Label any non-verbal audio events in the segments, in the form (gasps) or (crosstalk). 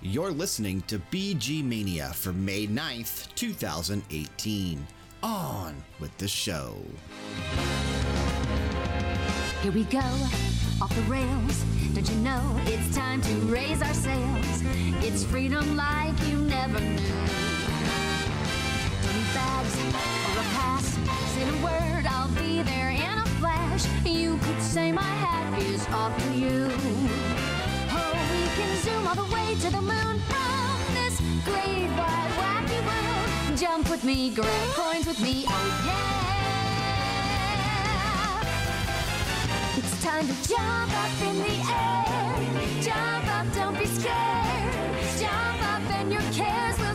You're listening to BG Mania for May 9th, 2018. On with the show. Here we go, off the rails. Don't you know it's time to raise our sails? It's freedom like you never knew. Bags or a pass. Say the word, I'll be there in a flash. You could say my hat is off to you. Can zoom all the way to the moon from this great wide wacky world. Jump with me, grab coins with me, oh yeah. It's time to jump up in the air. Jump up, don't be scared. Jump up and your cares will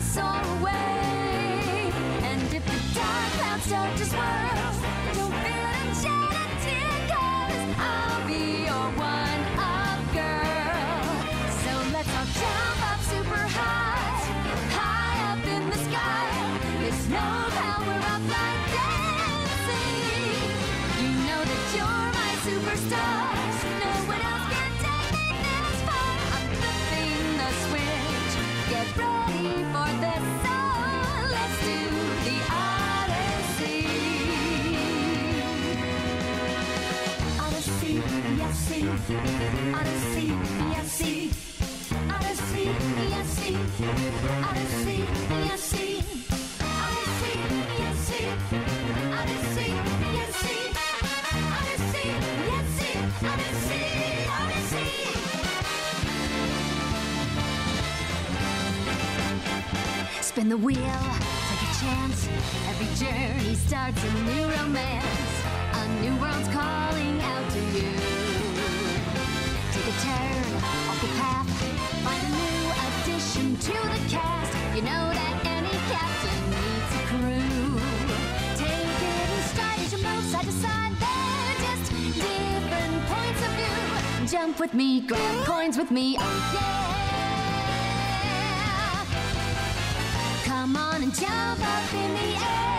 Spin the wheel, take a chance. Every journey starts a new romance. A new world's calling out to you. Turn off the path. Find a new addition to the cast. You know that any captain needs a crew. Take it in stride as you move side to side. They're just different points of view. Jump with me, grab coins with me. Oh yeah. Come on and jump up in the air.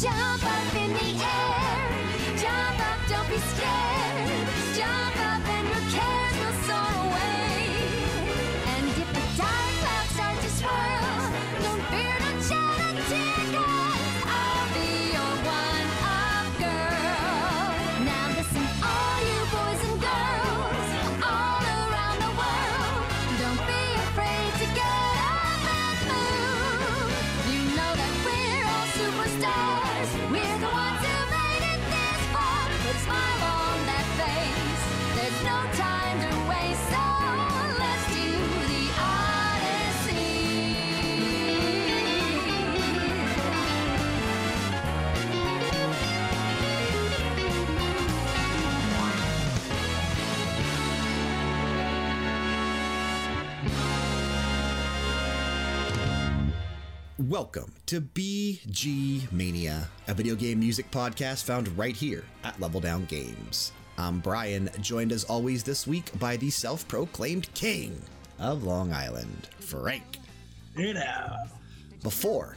Jump up in the air. Jump up, don't be scared. Welcome to BG Mania, a video game music podcast found right here at Level Down Games. I'm Brian, joined as always this week by the self proclaimed king of Long Island, Frank. You know. Before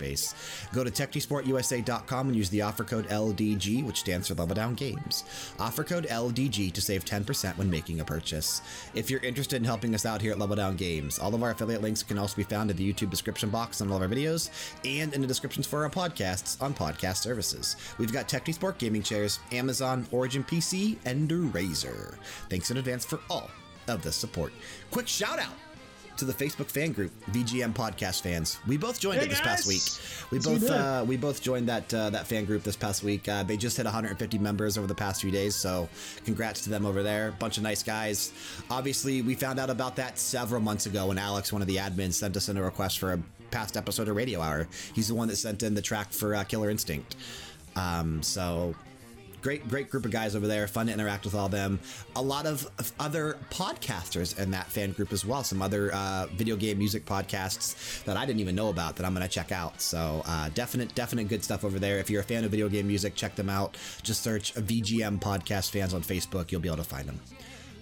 Cyberspace. Go to TechnisportUSA.com and use the offer code LDG, which stands for Level Down Games. Offer code LDG to save 10% when making a purchase. If you're interested in helping us out here at Level Down Games, all of our affiliate links can also be found in the YouTube description box on all of our videos and in the descriptions for our podcasts on podcast services. We've got Technisport gaming chairs, Amazon, Origin PC, and Razer. Thanks in advance for all of the support. Quick shout out to the Facebook fan group, VGM Podcast Fans. We both joined Hey, it this past week. We Yes, both did. uh, we both joined that uh, that fan group this past week. Uh, they just hit 150 members over the past few days, so congrats to them over there. Bunch of nice guys. Obviously, we found out about that several months ago when Alex, one of the admins, sent us in a request for a past episode of Radio Hour. He's the one that sent in the track for uh, Killer Instinct. Um, so great great group of guys over there fun to interact with all them. A lot of other podcasters in that fan group as well. Some other uh, video game music podcasts that i didn't even know about that i'm going to check out. So uh, definite definite good stuff over there. If you're a fan of video game music check them out. Just search vgm podcast fans on facebook. You'll be able to find them.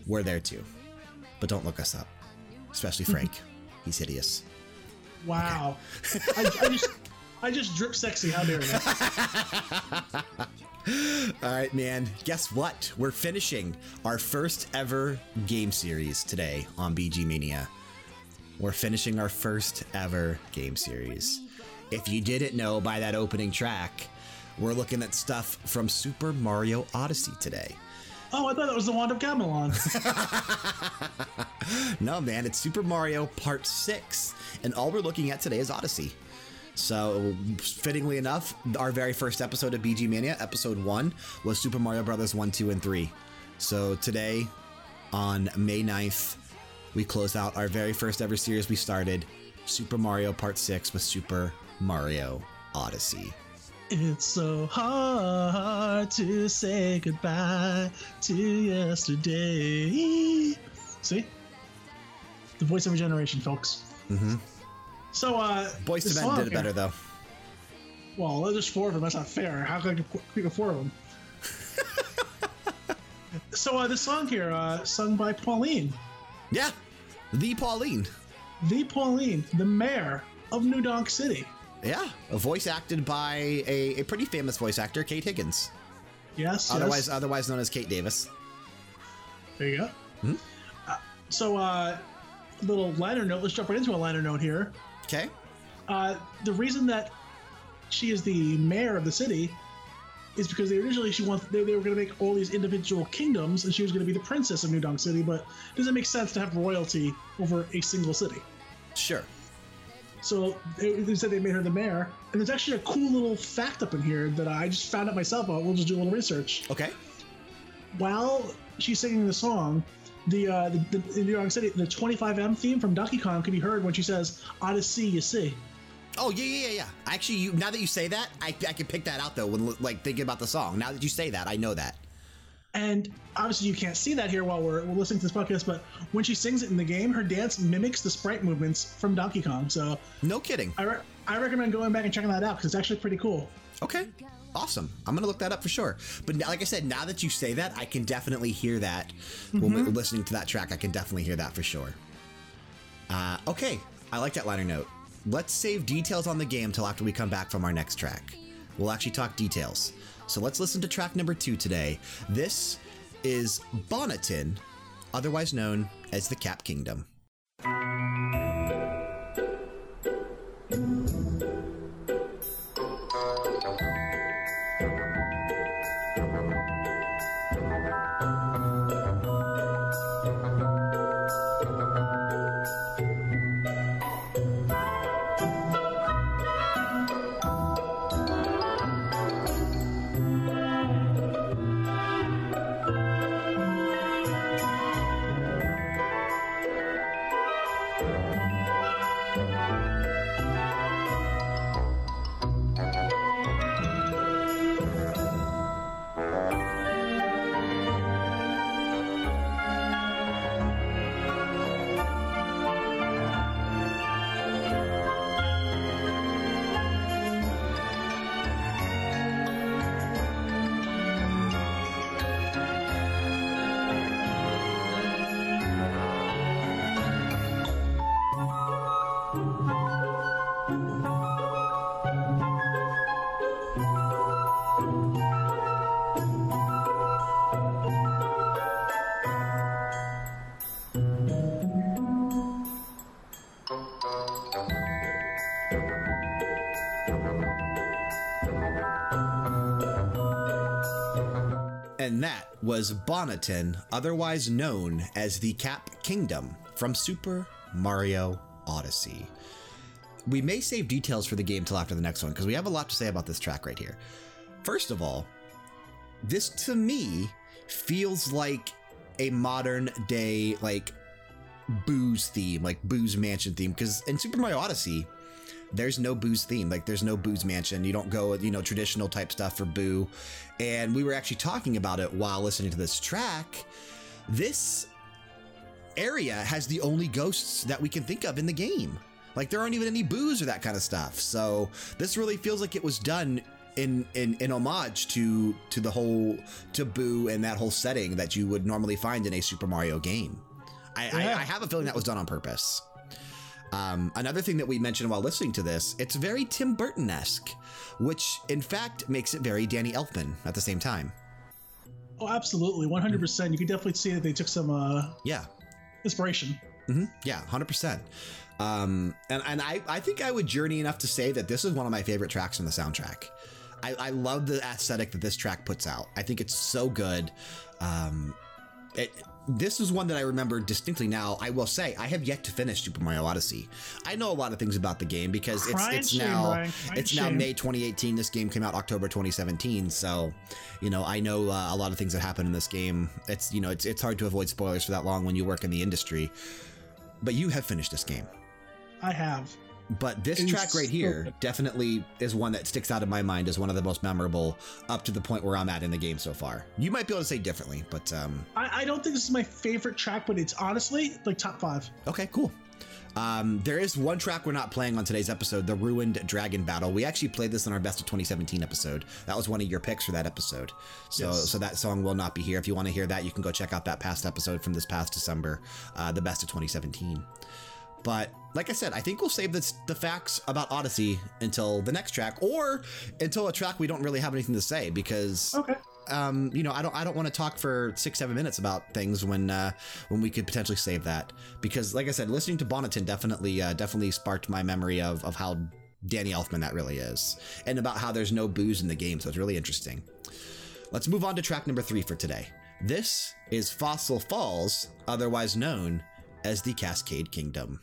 We're there too. But don't look us up especially (laughs) frank. He's hideous. Wow. I, I just I just drip sexy. How dare you? (laughs) (laughs) All right, man. Guess what? We're finishing our first ever game series today on BG Mania. We're finishing our first ever game series. If you didn't know by that opening track, we're looking at stuff from Super Mario Odyssey today. Oh, I thought that was the wand of Gamelon. (laughs) (laughs) No, man, it's Super Mario Part 6, and all we're looking at today is Odyssey. So, fittingly enough, our very first episode of BG Mania, episode 1, was Super Mario Brothers 1, 2, and 3. So, today, on May 9th, we close out our very first ever series we started, Super Mario Part 6 with Super Mario Odyssey. it's so hard to say goodbye to yesterday. See? The voice of a generation, folks. Mm-hmm. So, uh. Boyz II Men did it better, though. Well, there's four of them. That's not fair. How could I pick a four of them? (laughs) so, uh, this song here, uh, sung by Pauline. Yeah, the Pauline. The Pauline, the mayor of New Donk City. Yeah, a voice acted by a, a pretty famous voice actor, Kate Higgins. Yes, Otherwise, yes. otherwise known as Kate Davis. There you go. Hmm? Uh, so, uh, little liner note. Let's jump right into a liner note here. Okay. Uh, the reason that she is the mayor of the city is because they originally she wanted they, they were going to make all these individual kingdoms, and she was going to be the princess of New Donk City. But it doesn't make sense to have royalty over a single city. Sure. So they, they said they made her the mayor, and there's actually a cool little fact up in here that I just found out myself. But we'll just do a little research. Okay. while she's singing the song, the uh, the, the in New York City, the 25M theme from Donkey Kong can be heard when she says "Odyssey, you see." Oh yeah, yeah, yeah, yeah. Actually, you now that you say that, I, I can pick that out though when like thinking about the song. Now that you say that, I know that. And obviously, you can't see that here while we're, we're listening to this podcast. But when she sings it in the game, her dance mimics the sprite movements from Donkey Kong. So No kidding. I, re- I recommend going back and checking that out because it's actually pretty cool. Okay. Awesome. I'm gonna look that up for sure. But now, like I said, now that you say that, I can definitely hear that. When we're listening to that track, I can definitely hear that for sure. Uh, okay. I like that liner note. Let's save details on the game till after we come back from our next track. We'll actually talk details. So let's listen to track number two today. This is Bonneton, otherwise known as the Cap Kingdom. Was Bonneton, otherwise known as the Cap Kingdom from Super Mario Odyssey. We may save details for the game till after the next one because we have a lot to say about this track right here. First of all, this to me feels like a modern day, like booze theme, like booze mansion theme. Because in Super Mario Odyssey, there's no booze theme. Like there's no booze mansion. You don't go, you know, traditional type stuff for boo. And we were actually talking about it while listening to this track. This area has the only ghosts that we can think of in the game. Like there aren't even any Boos or that kind of stuff. So this really feels like it was done in in in homage to to the whole to Boo and that whole setting that you would normally find in a Super Mario game. I, I, I have a feeling that was done on purpose. Um, another thing that we mentioned while listening to this, it's very Tim Burton esque, which in fact makes it very Danny Elfman at the same time. Oh, absolutely, 100%. You can definitely see that they took some uh, Yeah, inspiration. hmm Yeah, hundred percent. Um, and and I I think I would journey enough to say that this is one of my favorite tracks on the soundtrack. I, I love the aesthetic that this track puts out. I think it's so good. Um, it, this is one that I remember distinctly now. I will say I have yet to finish Super Mario Odyssey. I know a lot of things about the game because it's Crying it's shame, now it's now. May 2018. This game came out October 2017. So, you know, I know uh, a lot of things that happen in this game. It's you know it's it's hard to avoid spoilers for that long when you work in the industry. But you have finished this game. I have. But this It's track right here definitely is one that sticks out in my mind as one of the most memorable up to the point where I'm at in the game so far. You might be able to say differently, but um, I, I don't think this is my favorite track, but it's honestly like top five. okay, cool. Um, there is one track we're not playing on today's episode, the Ruined Dragon Battle. We actually played this in our Best of 2017 episode. That was one of your picks for that episode. So, Yes. so that song will not be here. If you want to hear that, you can go check out that past episode from this past December, uh, the Best of 2017. But like I said, I think we'll save this, the facts about Odyssey until the next track, or until a track we don't really have anything to say because, Okay. um, you know, I don't, I don't want to talk for six, seven minutes about things when, uh, when we could potentially save that. Because, like I said, listening to Bonneton definitely, uh, definitely sparked my memory of, of how Danny Elfman that really is, and about how there's no Boos in the game. So it's really interesting. Let's move on to track number three for today. This is Fossil Falls, otherwise known as the Cascade Kingdom.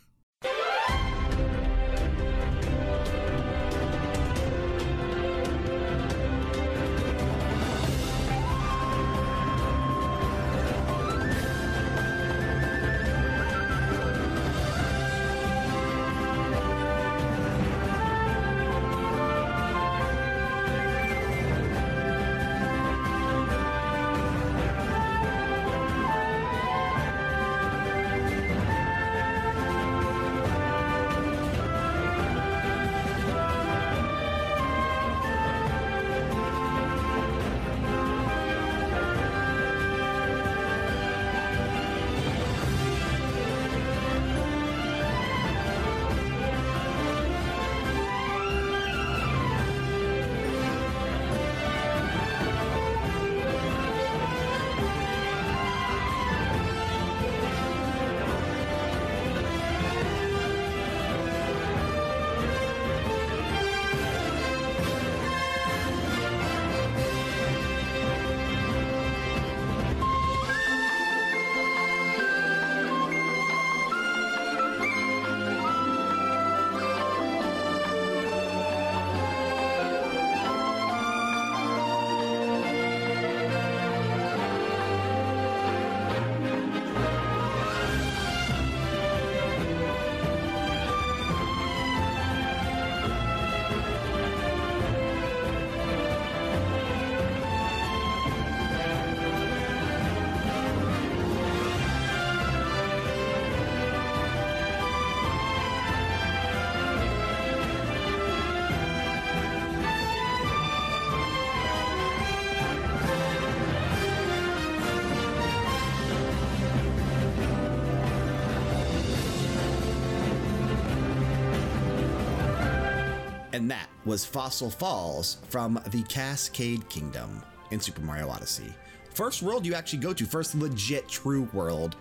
And that was Fossil Falls from the Cascade Kingdom in Super Mario Odyssey. First world you actually go to, first legit true world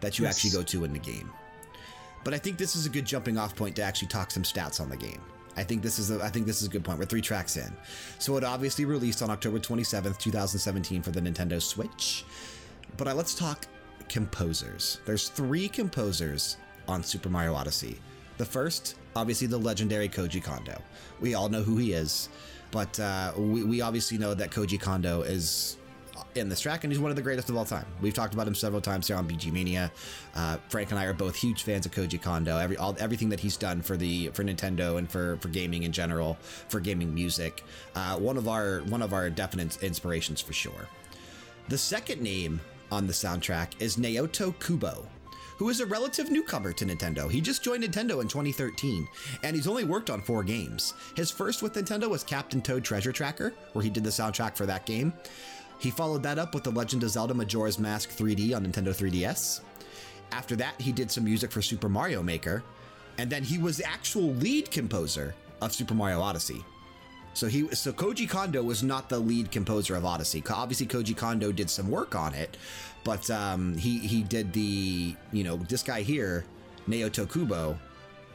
that you Yes. actually go to in the game. But I think this is a good jumping off point to actually talk some stats on the game. I think this is a, I think this is a good point. We're three tracks in. So it obviously released on October 27th, 2017 for the Nintendo Switch. But let's talk composers. There's three composers on Super Mario Odyssey. The first, obviously, the legendary Koji Kondo. We all know who he is, but uh, we, we obviously know that Koji Kondo is in this track, and he's one of the greatest of all time. We've talked about him several times here on BG Mania. Uh, Frank and I are both huge fans of Koji Kondo. Every all, everything that he's done for the for Nintendo and for for gaming in general, for gaming music, uh, one of our one of our definite inspirations for sure. The second name on the soundtrack is Naoto Kubo who is a relative newcomer to Nintendo. He just joined Nintendo in 2013, and he's only worked on four games. His first with Nintendo was Captain Toad Treasure Tracker, where he did the soundtrack for that game. He followed that up with The Legend of Zelda Majora's Mask 3D on Nintendo 3DS. After that, he did some music for Super Mario Maker, and then he was the actual lead composer of Super Mario Odyssey. So he so Koji Kondo was not the lead composer of Odyssey. Obviously, Koji Kondo did some work on it, but um, he he did the you know this guy here, Naoto Kubo,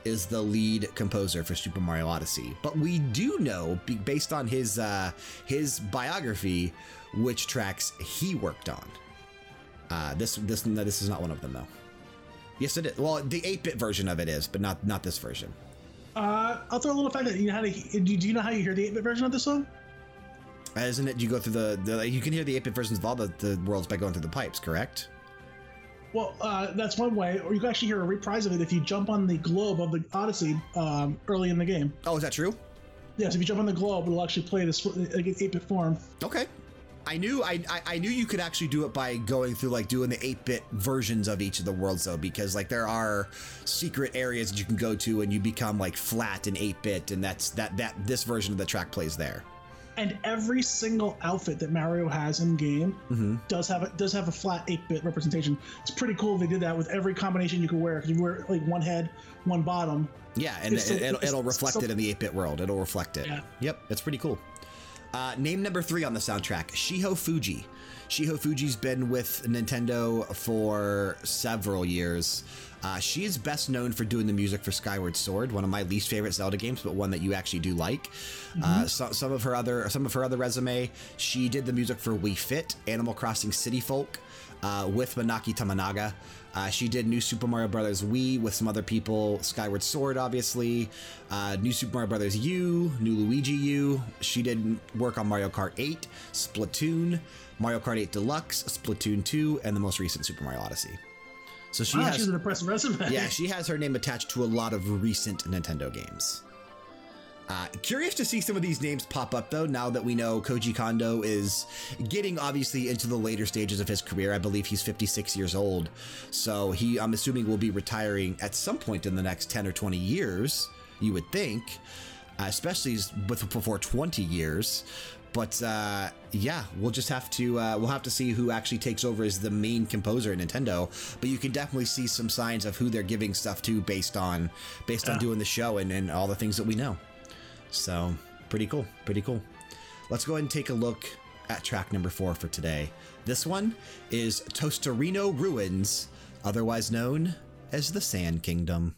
is the lead composer for Super Mario Odyssey. But we do know, based on his uh, his biography, which tracks he worked on. Uh, this this this is not one of them though. Yes, it is. Well, the 8-bit version of it is, but not not this version. Uh, I'll throw a little fact that you know how to. Do you know how you hear the 8-bit version of this song? Isn't it? You go through the, the you can hear the 8-bit versions of all the, the worlds by going through the pipes, correct? Well, uh, that's one way, or you can actually hear a reprise of it if you jump on the globe of the Odyssey um, early in the game. Oh, is that true? Yes, if you jump on the globe, it'll actually play this like 8-bit form. Okay. I knew I, I knew you could actually do it by going through like doing the 8-bit versions of each of the worlds though because like there are secret areas that you can go to and you become like flat in 8-bit and that's that that this version of the track plays there. And every single outfit that Mario has in game does have a, does have a flat 8-bit representation. It's pretty cool they did that with every combination you could wear because you wear like one head, one bottom. Yeah, and it, so- it'll, it'll reflect it in the 8-bit world. It'll reflect it. Yeah. Yep, it's pretty cool. Uh, name number three on the soundtrack, Shiho Fujii. Shiho Fujii's been with Nintendo for several years. Uh, she is best known for doing the music for Skyward Sword, one of my least favorite Zelda games, but one that you actually do like. Uh, so, some of her other some of her other resume, she did the music for Wii Fit, Animal Crossing City Folk, uh, with Manaki Tamanaga. Uh, she did New Super Mario Bros. Wii with some other people, Skyward Sword, obviously, uh, New Super Mario Bros. U, New Luigi U. She did work on Mario Kart 8, Splatoon, Mario Kart 8 Deluxe, Splatoon 2, and the most recent Super Mario Odyssey. So she Wow, has, she's an impressive resume. yeah, she has her name attached to a lot of recent Nintendo games. Uh, curious to see some of these names pop up though. Now that we know Koji Kondo is getting obviously into the later stages of his career, I believe he's 56 years old. So he, I'm assuming, will be retiring at some point in the next 10 or 20 years. You would think, uh, especially with before 20 years. But uh, yeah, we'll just have to uh, we'll have to see who actually takes over as the main composer at Nintendo. But you can definitely see some signs of who they're giving stuff to based on based on doing the show and, and all the things that we know. So pretty cool, pretty cool. Let's go ahead and take a look at track number four for today. This one is Tostarena Ruins, otherwise known as the Sand Kingdom.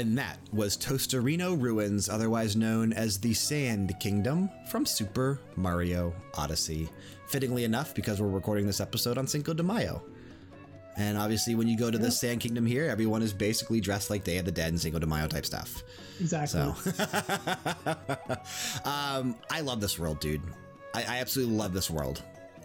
And that was Tostarena Ruins, otherwise known as the Sand Kingdom from Super Mario Odyssey. Fittingly enough, because we're recording this episode on Cinco de Mayo. And obviously, when you go to the Sand Kingdom here, everyone is basically dressed like Day of the Dead and Cinco de Mayo type stuff. Exactly. So, (laughs) um, I love this world, dude. I, I absolutely love this world.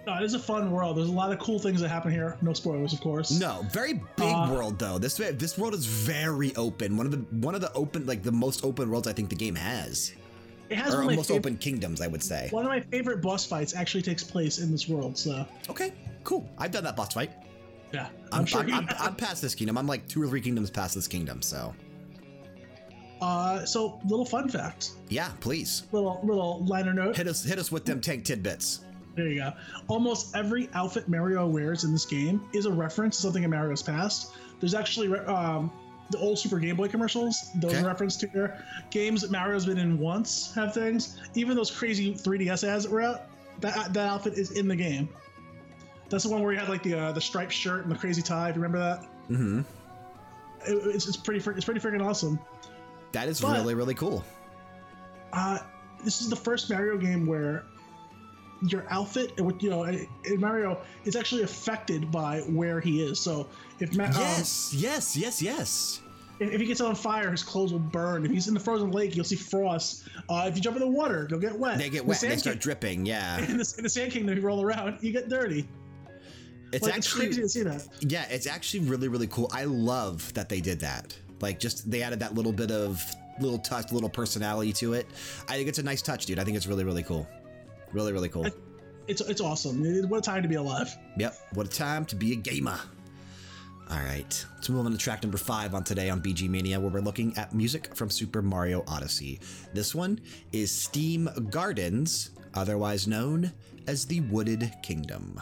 No, it is a fun world. There's a lot of cool things that happen here. No spoilers, of course. No, very big Uh, world though. This this world is very open. One of the one of the open like the most open worlds I think the game has, It has or one most open kingdoms, I would say. one of my favorite boss fights actually takes place in this world. So Okay, cool. I've done that boss fight. yeah, I'm, I'm, sure. I'm, I'm, I'm past this kingdom. I'm like two or three kingdoms past this kingdom. So uh, so little fun fact, yeah, please little little liner note. hit us hit us with them tank tidbits. There you go. Almost every outfit Mario wears in this game is a reference to something in Mario's past. There's actually um, the old Super Game Boy commercials. Those Okay. are reference to here. Games that Mario's been in once have things. Even those crazy 3DS ads that were out, that that outfit is in the game. That's the one where you had like the uh, the striped shirt and the crazy tie. If you remember that? mm-hmm. It, it's, it's pretty it's pretty freaking awesome. That is But- really really cool. Uh, this is the first Mario game where your outfit, you know, in Mario, is actually affected by where he is. So if Ma- um, Yes, yes, yes, yes. if, if he gets on fire, his clothes will burn. If he's in the frozen lake, you'll see frost. Uh, if you jump in the water, you'll get wet. They get the wet and they start King- dripping. Yeah, (laughs) in the, in the Sand Kingdom, you roll around, you get dirty. it's like, actually it's crazy to see that. Yeah, it's actually really, really cool. I love that they did that. Like, just they added that little bit of little touch, little personality to it. I think it's a nice touch, dude. I think it's really, really cool. Really, really cool. It's it's awesome. What a time to be alive. Yep. What a time to be a gamer. All right. Let's move on to track number five on today on BG Mania, where we're looking at music from Super Mario Odyssey. This one is Steam Gardens, otherwise known as the Wooded Kingdom.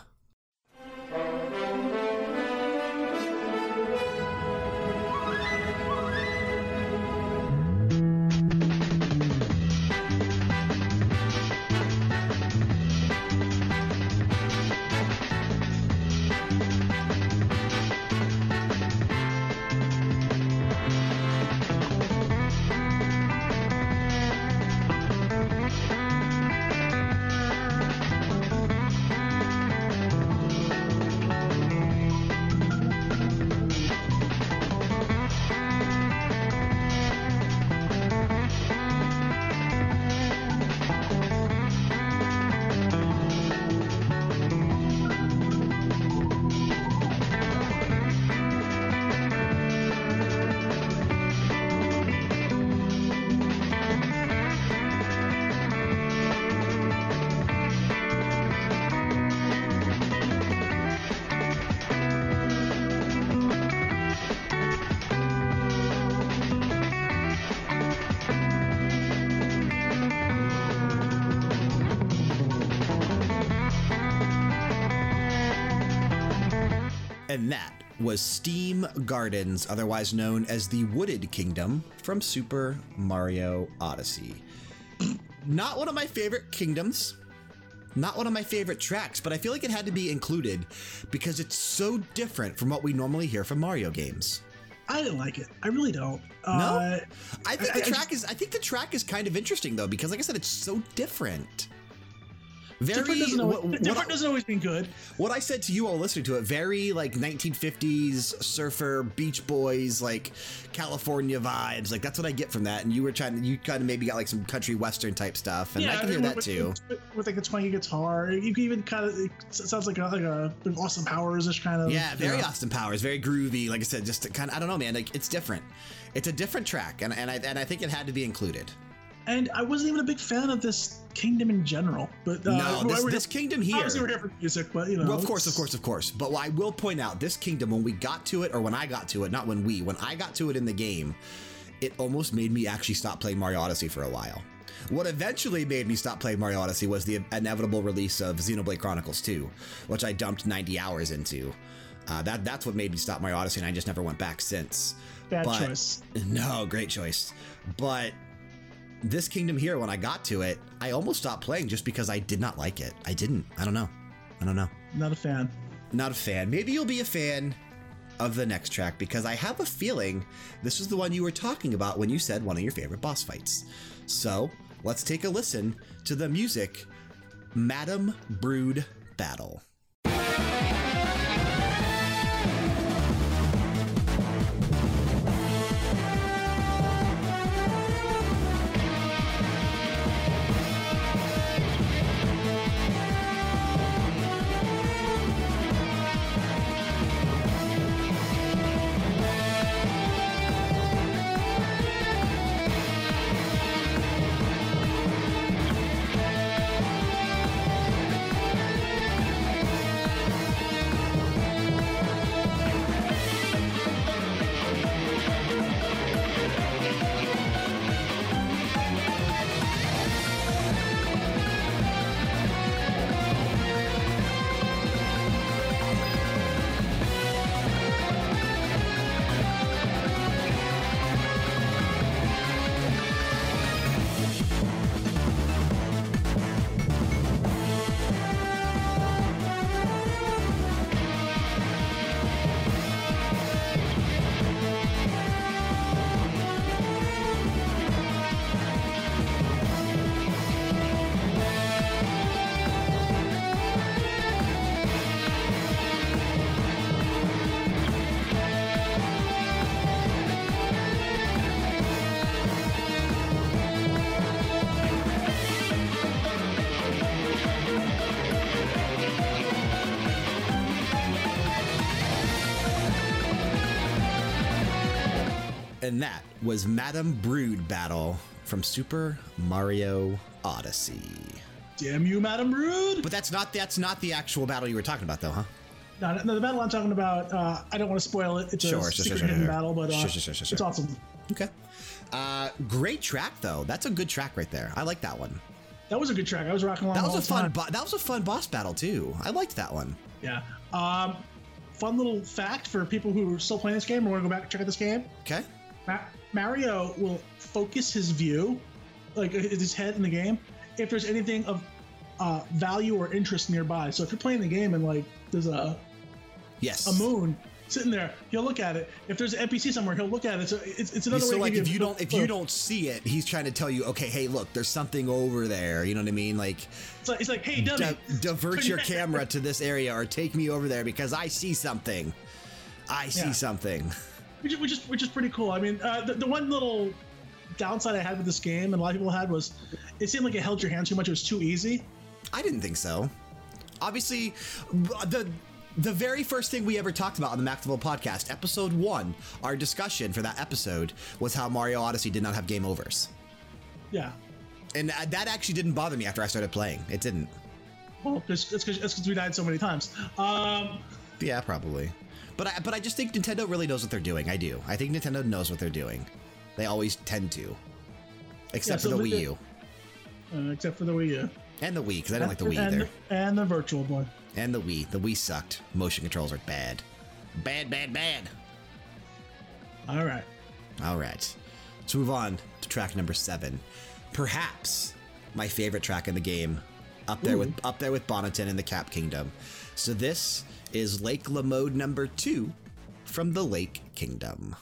And that was Steam Gardens, otherwise known as the Wooded Kingdom from Super Mario Odyssey. (clears throat) Not one of my favorite kingdoms, not one of my favorite tracks, but I feel like it had to be included because it's so different from what we normally hear from Mario games. I didn't like it. I really don't. No? Uh, I think I- the I track is I think the track is kind of interesting though because like I said it's so different. Very different doesn't always, what- different doesn't always mean good. what I said to you all listening to it, very like 1950s surfer, Beach Boys, like California vibes. Like that's what I get from that. And you were trying, you kind of maybe got like some country western type stuff, and I can hear with- that with, too. With, with, like a twangy guitar, you can even kind of. It sounds like a like a like Austin Powers ish kind of. Yeah, very know. Austin Powers, very groovy. Like I said, just kind of I don't know, man. Like it's different. It's a different track, and and I and I think it had to be included. And I wasn't even a big fan of this kingdom in general. But uh, no, this, this kingdom here. Obviously, we're here for music, but you know. Well, of course, of course, of course. But I will point out this kingdom, when we got to it, or when I got to it, not when we, when I got to it in the game, it almost made me actually stop playing Mario Odyssey for a while. What eventually made me stop playing Mario Odyssey was the inevitable release of Xenoblade Chronicles 2, which I dumped 90 hours into. Uh, that That's what made me stop Mario Odyssey, and I just never went back since. Bad But- choice. (laughs) No, great choice. But this kingdom here, when I got to it, I almost stopped playing just because I did not like it. I didn't. I don't know. I don't know. Not a fan. Not a fan. Maybe you'll be a fan. of the next track because I have a feeling this is the one you were talking about when you said one of your favorite boss fights. So let's take a listen to the music Madame Broode Battle. And that was Madame Broode Battle from Super Mario Odyssey. Damn you, Madam Rude! But that's not that's not the actual battle you were talking about, though, huh? No, no, the battle I'm talking about, uh, I don't want to spoil it. It's Sure, a sure, secret sure, hidden battle, but uh, it's awesome. Okay. Uh, great track though. That's a good track right there. I like that one. That was a good track. I was rocking along That was a fun. That was a fun boss battle too. I liked that one. Yeah. Um, fun little fact for people who are still playing this game or want to go back and check out this game. Okay. Ma- Mario will focus his view, like his head in the game, if there's anything of uh, value or interest nearby. So if you're playing the game and like there's a Yes. a moon sitting there, he'll look at it. If there's an NPC somewhere, he'll look at it. So it's, it's another so way. like to if you don't if you don't see it, he's trying to tell you, okay, hey, look, there's something over there. You know what I mean? Like, it's like, it's like hey, dummy, di- divert (laughs) your camera to this area or take me over there because I see something. I see Yeah. something. (laughs) which, is- which is which is pretty cool. I mean, uh, the, the one little downside I had with this game, and a lot of people had, was it seemed like it held your hand too much. It was too easy. I didn't think so. Obviously, the the very first thing we ever talked about on the Maxwell podcast, episode one, our discussion for that episode was how Mario Odyssey did not have game overs, Yeah. and uh, that actually didn't bother me after I started playing. It didn't. Well, it's because we died so many times. Um, Yeah, probably. But I, but I just think Nintendo really knows what they're doing. I do. I think Nintendo knows what they're doing. They always tend to. Except Yeah, for so the the- Wii U. uh, except for the Wii U. And the Wii, because I don't like the Wii and, either. And the Virtual Boy. And the Wii. The Wii sucked. Motion controls are bad. Bad, bad, bad. All right. All right. Let's move on to track number seven. Perhaps my favorite track in the game. Up there with hmm. up there with Bonneton and the Cap Kingdom. So this is Lake Lamode number two from the Lake Kingdom.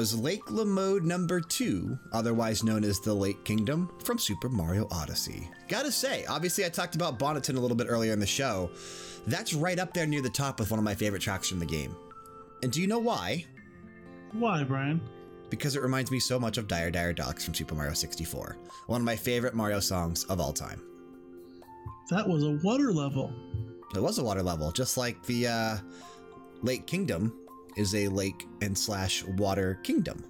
Was Lake Lamode number two, otherwise known as the Lake Kingdom from Super Mario Odyssey. Gotta say, obviously, I talked about Bonneton a little bit earlier in the show. That's right up there near the top with one of my favorite tracks from the game. And do you know why? Why, Brian? Because it reminds me so much of Dire Dire Docks from Super Mario 64, one of my favorite Mario songs of all time. That was a water level. It was a water level, just like the uh, Lake Kingdom is a lake and slash water kingdom.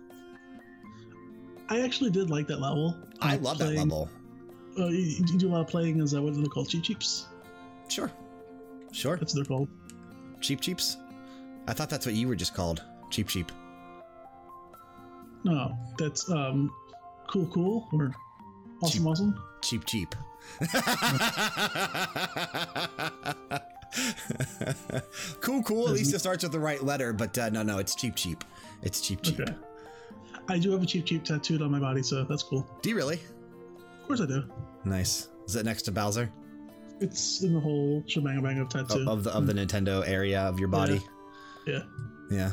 I actually did like that level. I love that level. Uh, you, you do a lot of playing as uh, what are they called? Cheep Cheeps. Sure. Sure. That's what they're called. Cheap cheeps? I thought that's what you were just called. Cheap cheap. No, that's um, cool, cool, or awesome, Cheap. awesome. Cheap cheap. (laughs) (laughs) cool, cool. At least it starts with the right letter, but uh, no, no, it's Cheep Cheep. It's Cheep Cheep. Okay. I do have a Cheep Cheep tattooed on my body, so that's cool. Do you really? Of course I do. Nice. Is it next to Bowser? It's in the whole shebang bang of tattoo. Of, of the of the Nintendo area of your body? yeah. Yeah.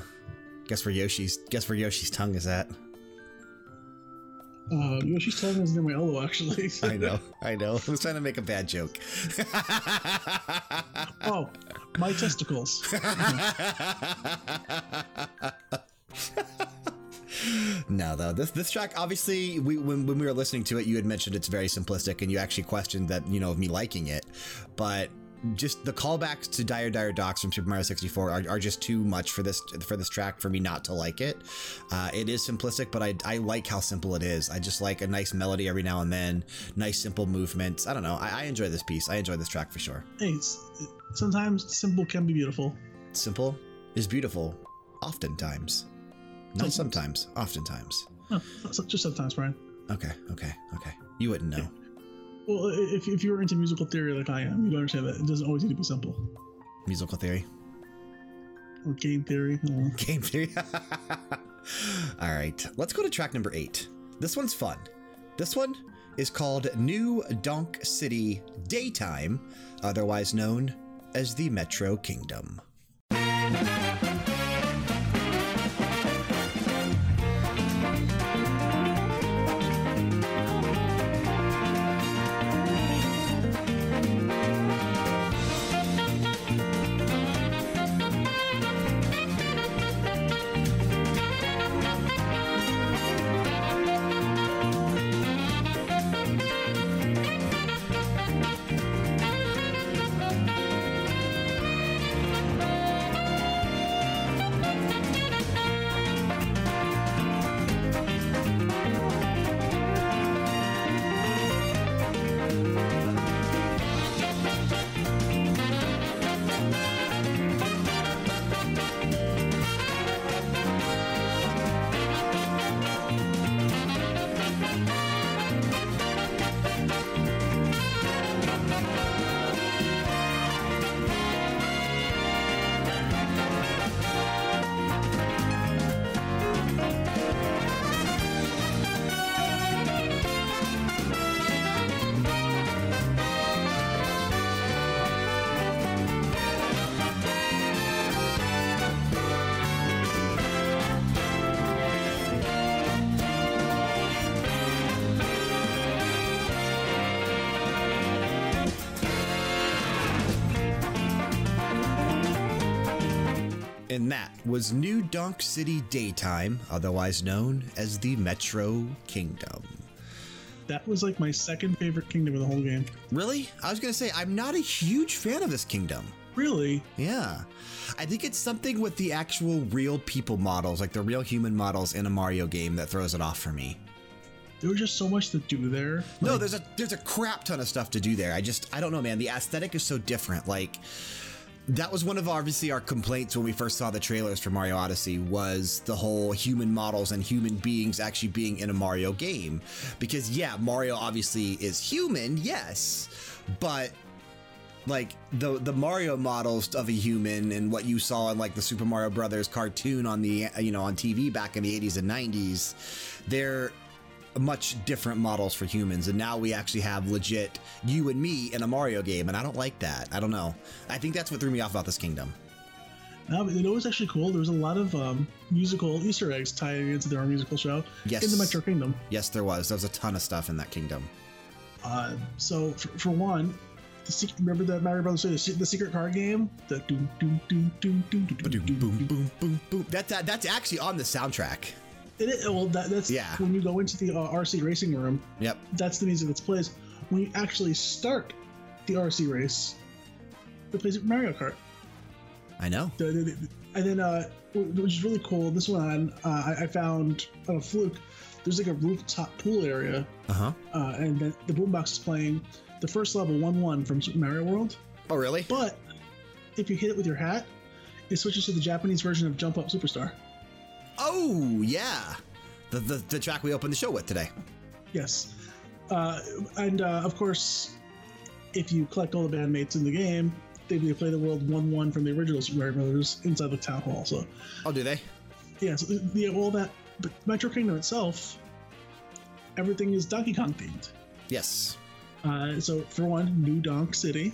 Guess where Yoshi's guess where Yoshi's tongue is at. Uh, Yoshi's tongue is near my elbow, actually. (laughs) I know, I know. (laughs) I was trying to make a bad joke. (laughs) oh, my testicles. no, though this this track obviously we when when we were listening to it, you had mentioned it's very simplistic, and you actually questioned that you know of me liking it, but just the callbacks to Dire Dire Docks from Super Mario 64 are, are just too much for this for this track for me not to like it. Uh, it is simplistic, but I, I like how simple it is. I just like a nice melody every now and then, nice simple movements. I don't know. I, I enjoy this piece. I enjoy this track for sure. hey, sometimes simple can be beautiful. Simple is beautiful, oftentimes. Not sometimes, oftentimes. No, just sometimes, Brian. Okay, okay, okay. You wouldn't know. Well, if, if you're into musical theory like I am, you don't understand that it doesn't always need to be simple. Musical theory. Or game theory. I don't know. Game theory. (laughs) All right, let's go to track number eight. This one's fun. This one is called New Donk City Daytime, otherwise known as the Metro Kingdom. Was New Donk City Daytime, otherwise known as the Metro Kingdom. That was like my second favorite kingdom of the whole game. Really? I was going to say, I'm not a huge fan of this kingdom. Really? Yeah. I think it's something with the actual real people models, like the real human models in a Mario game, that throws it off for me. There was just so much to do there. No, there's a there's a crap ton of stuff to do there. I just I don't know, man. The aesthetic is so different. Like that was one of obviously our complaints when we first saw the trailers for Mario Odyssey was the whole human models and human beings actually being in a Mario game. Because yeah, Mario obviously is human, yes, but like the the Mario models of a human and what you saw in like the Super Mario Brothers cartoon on the you know on TV back in the 80s and 90s, they're much different models for humans and now we actually have legit you and me in a Mario game and I don't like that. I don't know. I think that's what threw me off about this kingdom. Um, it was actually cool. There was a lot of um, musical Easter eggs tied into their own musical show Yes. in the Metro Kingdom. Yes, there was. There was a ton of stuff in that kingdom. Uh, so for, for one, the remember that Mario Brothers the, the secret card game? The doom doom doom doom doom doom doom Boom, doom. boom, boom, boom, boom. That, that, that's actually on the soundtrack. It is, well, that, that's Yeah. when you go into the uh, RC racing room. Yep. That's the music that's plays when you actually start the RC race. It plays Mario Kart. I know. The- the- the- and then, uh, which is really cool. This one uh, I, I found on a fluke. There's like a rooftop pool area, Uh huh. uh, and the, the boombox is playing the first level one one from Super Mario World. Oh, really? But if you hit it with your hat, it switches to the Japanese version of Jump Up Superstar. Oh, yeah. The, the, the track we opened the show with today. Yes, uh, and uh, of course, if you collect all the bandmates in the game, they, they play the world one one from the original Super Mario Brothers inside the town hall. So Oh, do they? yeah, so yeah, all that. But Metro Kingdom itself, everything is Donkey Kong themed. Yes. Uh, so for one, New Donk City,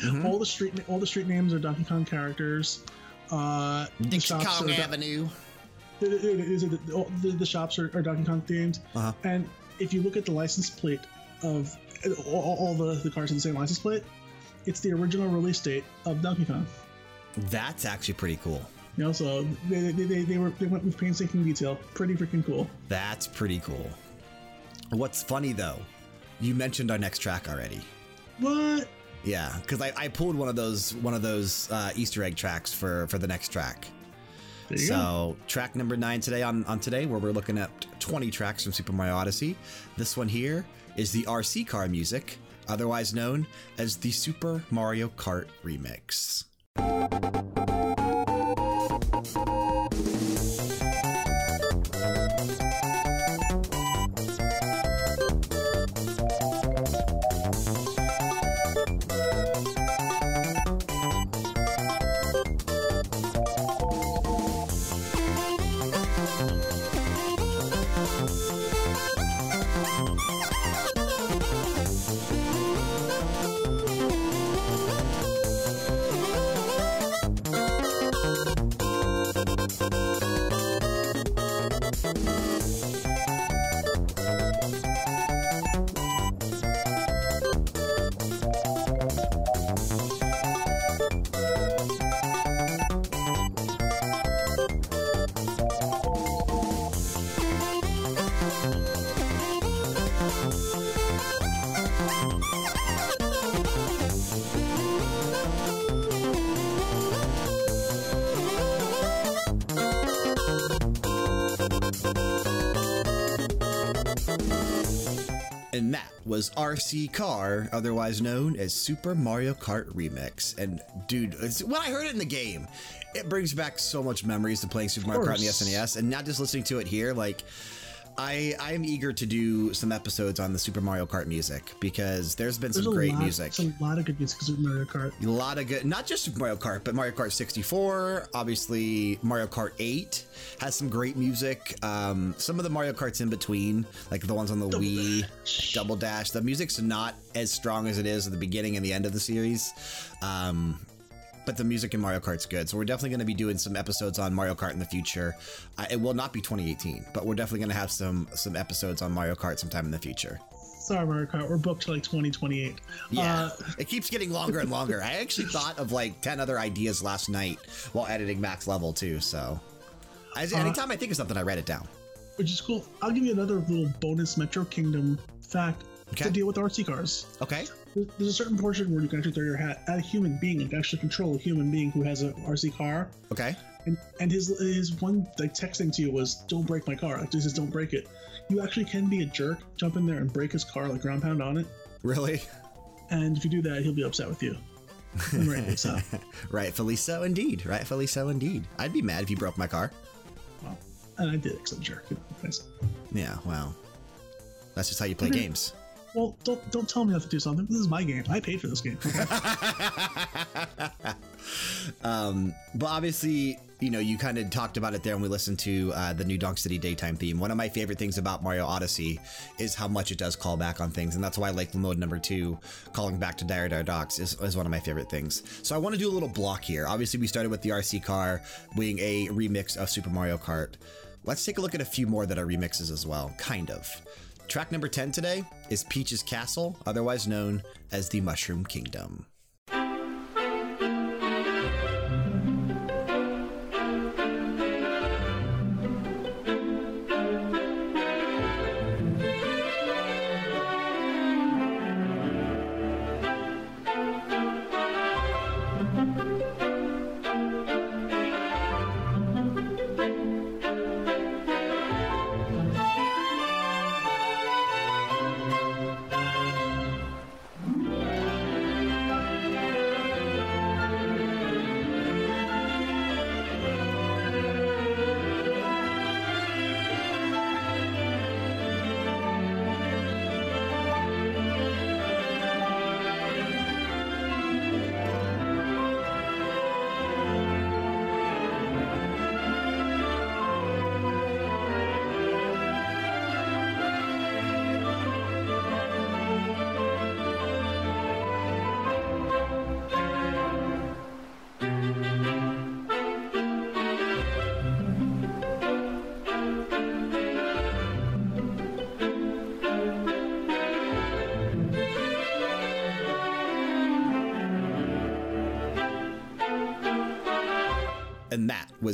Mhm. (laughs) all the street all the street names are Donkey Kong characters. Uh, the Dixie Kong are Do- Avenue. The, the, the, all- the, the shops are, are Donkey Kong themed. Uh-huh. And if you look at the license plate of all, all the, the cars in the same license plate, it's the original release date of Donkey Kong. That's actually pretty cool. You know, so they, they, they, they were they went with painstaking detail. Pretty freaking cool. That's pretty cool. What's funny though, you mentioned our next track already. What? Yeah, because I, I pulled one of those one of those uh, Easter egg tracks for for the next track. You go. So track number nine today on on today, where we're looking at 20 tracks from Super Mario Odyssey. This one here is the RC car music, otherwise known as the Super Mario Kart remix. Was RC Car, otherwise known as Super Mario Kart Remix. And dude, it's, when I heard it in the game, it brings back so much memories to playing Super Mario Kart on the. SNES, and not just listening to it here. Like, I I am eager to do some episodes on the Super Mario Kart music because there's been There's some great lot, music. There's a lot of good music Super Mario Kart. A lot of good, not just Super Mario Kart, but Mario Kart 64. Obviously, Mario Kart 8 has some great music. Um, some of the Mario Karts in between, like the ones on the Double Wii, Dash. Double Dash, the music's not as strong as it is at the beginning and the end of the series. Um, but the music in Mario Kart's good. So we're definitely going to be doing some episodes on Mario Kart in the future. Uh, it will not be 2018, but we're definitely going to have some some episodes on Mario Kart sometime in the future. Sorry, Mario Kart. We're booked to like 2028. Yeah, Uh, (laughs) it keeps getting longer and longer. I actually thought of like 10 other ideas last night while editing Max Level too. So, as, anytime I think of something, I write it down. which is cool. I'll give you another little bonus Metro Kingdom fact Okay. to deal with RC cars. Okay. There's a certain portion where you can actually throw your hat at a human being and actually control a human being who has an RC car. Okay. And, and his his one like texting to you was "Don't break my car." Like this is "Don't break it." You actually can be a jerk, jump in there and break his car, like ground pound on it. Really? And if you do that, he'll be upset with you. Rightly (laughs) so. Rightfully so, indeed. Rightfully so, indeed. I'd be mad if you broke my car. Well, and I did I'm a jerk. you know, thanks. Yeah, well, that's just how you play games. Well, don't don't tell me not to do something. This is my game. I paid for this game. (laughs) Um, but obviously, you know, you kind of talked about it there when we listened to uh, the new Donk City daytime theme. One of my favorite things about Mario Odyssey is how much it does call back on things. And that's why I like mode number two, calling back to Dire Dire Docks, is, is one of my favorite things. So I want to do a little block here. Obviously, we started with the RC car being a remix of Super Mario Kart. Let's take a look at a few more that are remixes as well, kind of. Track number 10 today is Peach's Castle, otherwise known as the Mushroom Kingdom.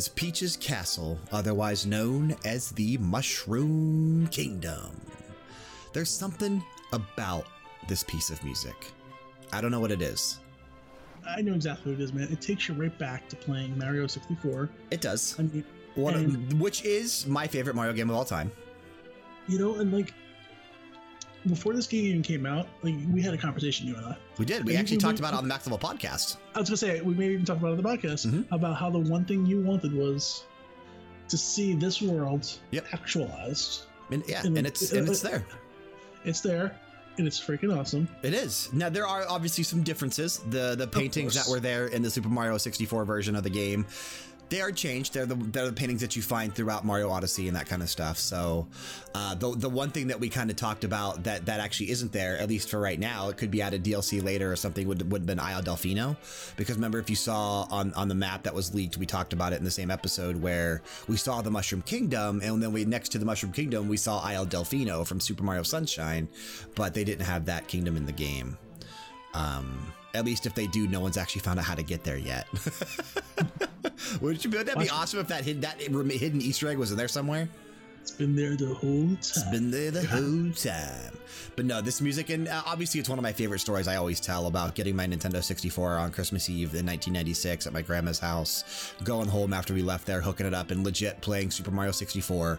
Was Peach's Castle, otherwise known as the Mushroom Kingdom. There's something about this piece of music. I don't know what it is. I know exactly what it is, man. It takes you right back to playing Mario 64. It does. I mean, One of- which is my favorite Mario game of all time. you know, and like before this game even came out, like we had a conversation, you and I. We did. We And actually we- talked we- about it on the Max Level podcast. I was gonna say we maybe even talked about it on the podcast Mhm. about how the one thing you wanted was to see this world Yep. actualized. And yeah, And- and it's and it's there. It's there, and it's freaking awesome. It is. Now there are obviously some differences. The the paintings that were there in the Super Mario 64 version of the game, they are changed. They're the they're the paintings that you find throughout Mario Odyssey and that kind of stuff. So, uh, the the one thing that we kind of talked about that that actually isn't there, at least for right now, it could be added DLC later or something. Would would have been Isle Delfino, because remember if you saw on on the map that was leaked, we talked about it in the same episode where we saw the Mushroom Kingdom, and then we next to the Mushroom Kingdom we saw Isle Delfino from Super Mario Sunshine, but they didn't have that kingdom in the game. Um, at least if they do, no one's actually found out how to get there yet. (laughs) (laughs) Would you be? That'd be awesome if that hidden that hidden Easter egg was in there somewhere. It's been there the whole time. It's been there the whole time. But no, this music, and uh, obviously, it's one of my favorite stories I always tell about getting my Nintendo 64 on Christmas Eve in 1996 at my grandma's house, going home after we left there, hooking it up, and legit playing Super Mario 64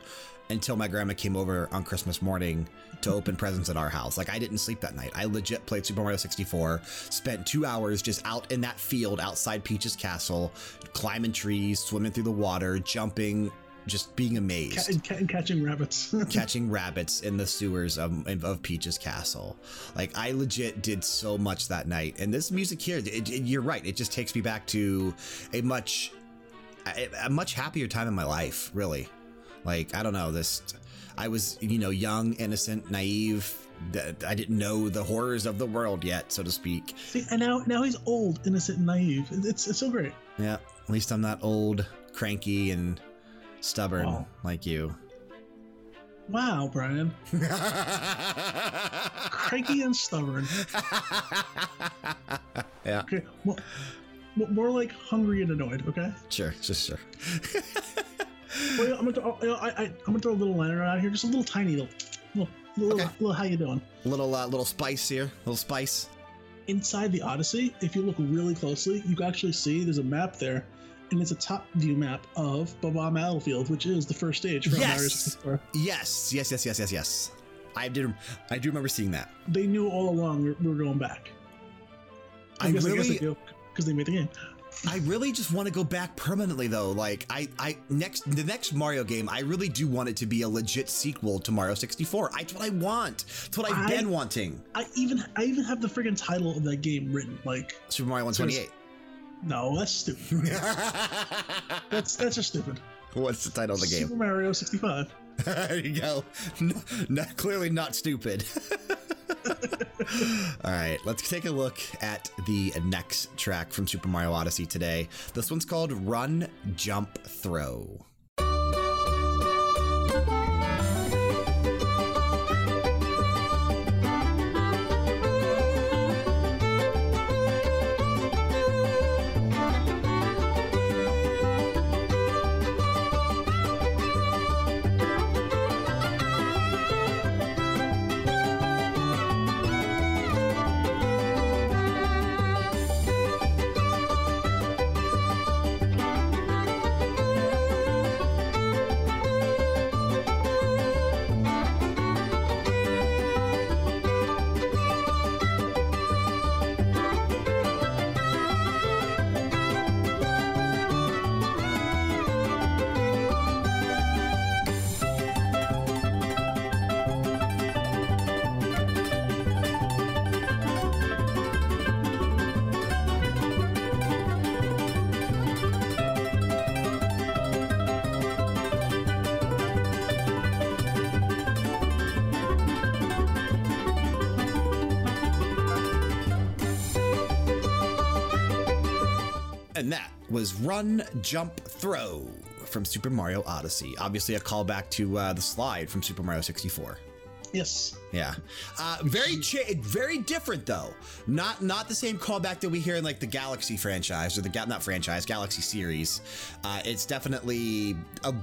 until my grandma came over on Christmas morning to open presents at our house. Like, I didn't sleep that night. I legit played Super Mario 64, spent two hours just out in that field outside Peach's castle, climbing trees, swimming through the water, jumping, just being amazed Ca- and, ca- catching rabbits. (laughs) catching rabbits in the sewers of, of Peach's castle. Like I legit did so much that night, and this music here, it, it- you're right. It just takes me back to a much, a, a much happier time in my life. Really, like I don't know this. I was you know young, innocent, naive. I didn't know the horrors of the world yet, so to speak. See, and now now he's old, innocent, and naive. It's it's so great. Yeah, at least I'm not old, cranky, and stubborn Wow. like you. Wow, Brian, (laughs) cranky and stubborn. (laughs) yeah. Okay, more, more like hungry and annoyed. Okay. Sure, just sure. (laughs) Well, I'm gonna throw, I, I, I'm gonna throw a little lantern out here, just a little tiny little, little, little, Okay. little how you doing? A little uh, little spice here, little spice. Inside the Odyssey, if you look really closely, you can actually see there's a map there, and it's a top view map of Bob-omb Battlefield, which is the first stage from Mario Yes! 64. Yes, yes, yes, yes, yes, yes. I did. I do remember seeing that. They knew all along we we're going back. I, I guess, really- they because they made the game. I really just want to go back permanently, though. Like, I, I next the next Mario game, I really do want it to be a legit sequel to Mario 64. I, that's what I want. That's what I've I- been wanting. I even I even have the friggin' title of that game written. Like Super Mario 128. No, that's stupid. (laughs) that's that's just stupid. What's the title of the game? Super Mario 65. (laughs) there you go. No, clearly not stupid. (laughs) All right, let's take a look at the next track from Super Mario Odyssey today. This one's called Run, Jump, Throw. Was Run, Jump, Throw from Super Mario Odyssey. Obviously, a callback to uh, the slide from Super Mario 64. Yes. Yeah, uh, very very different though. Not not the same callback that we hear in like the Galaxy franchise or the Ga- not franchise Galaxy series. Uh, it's definitely a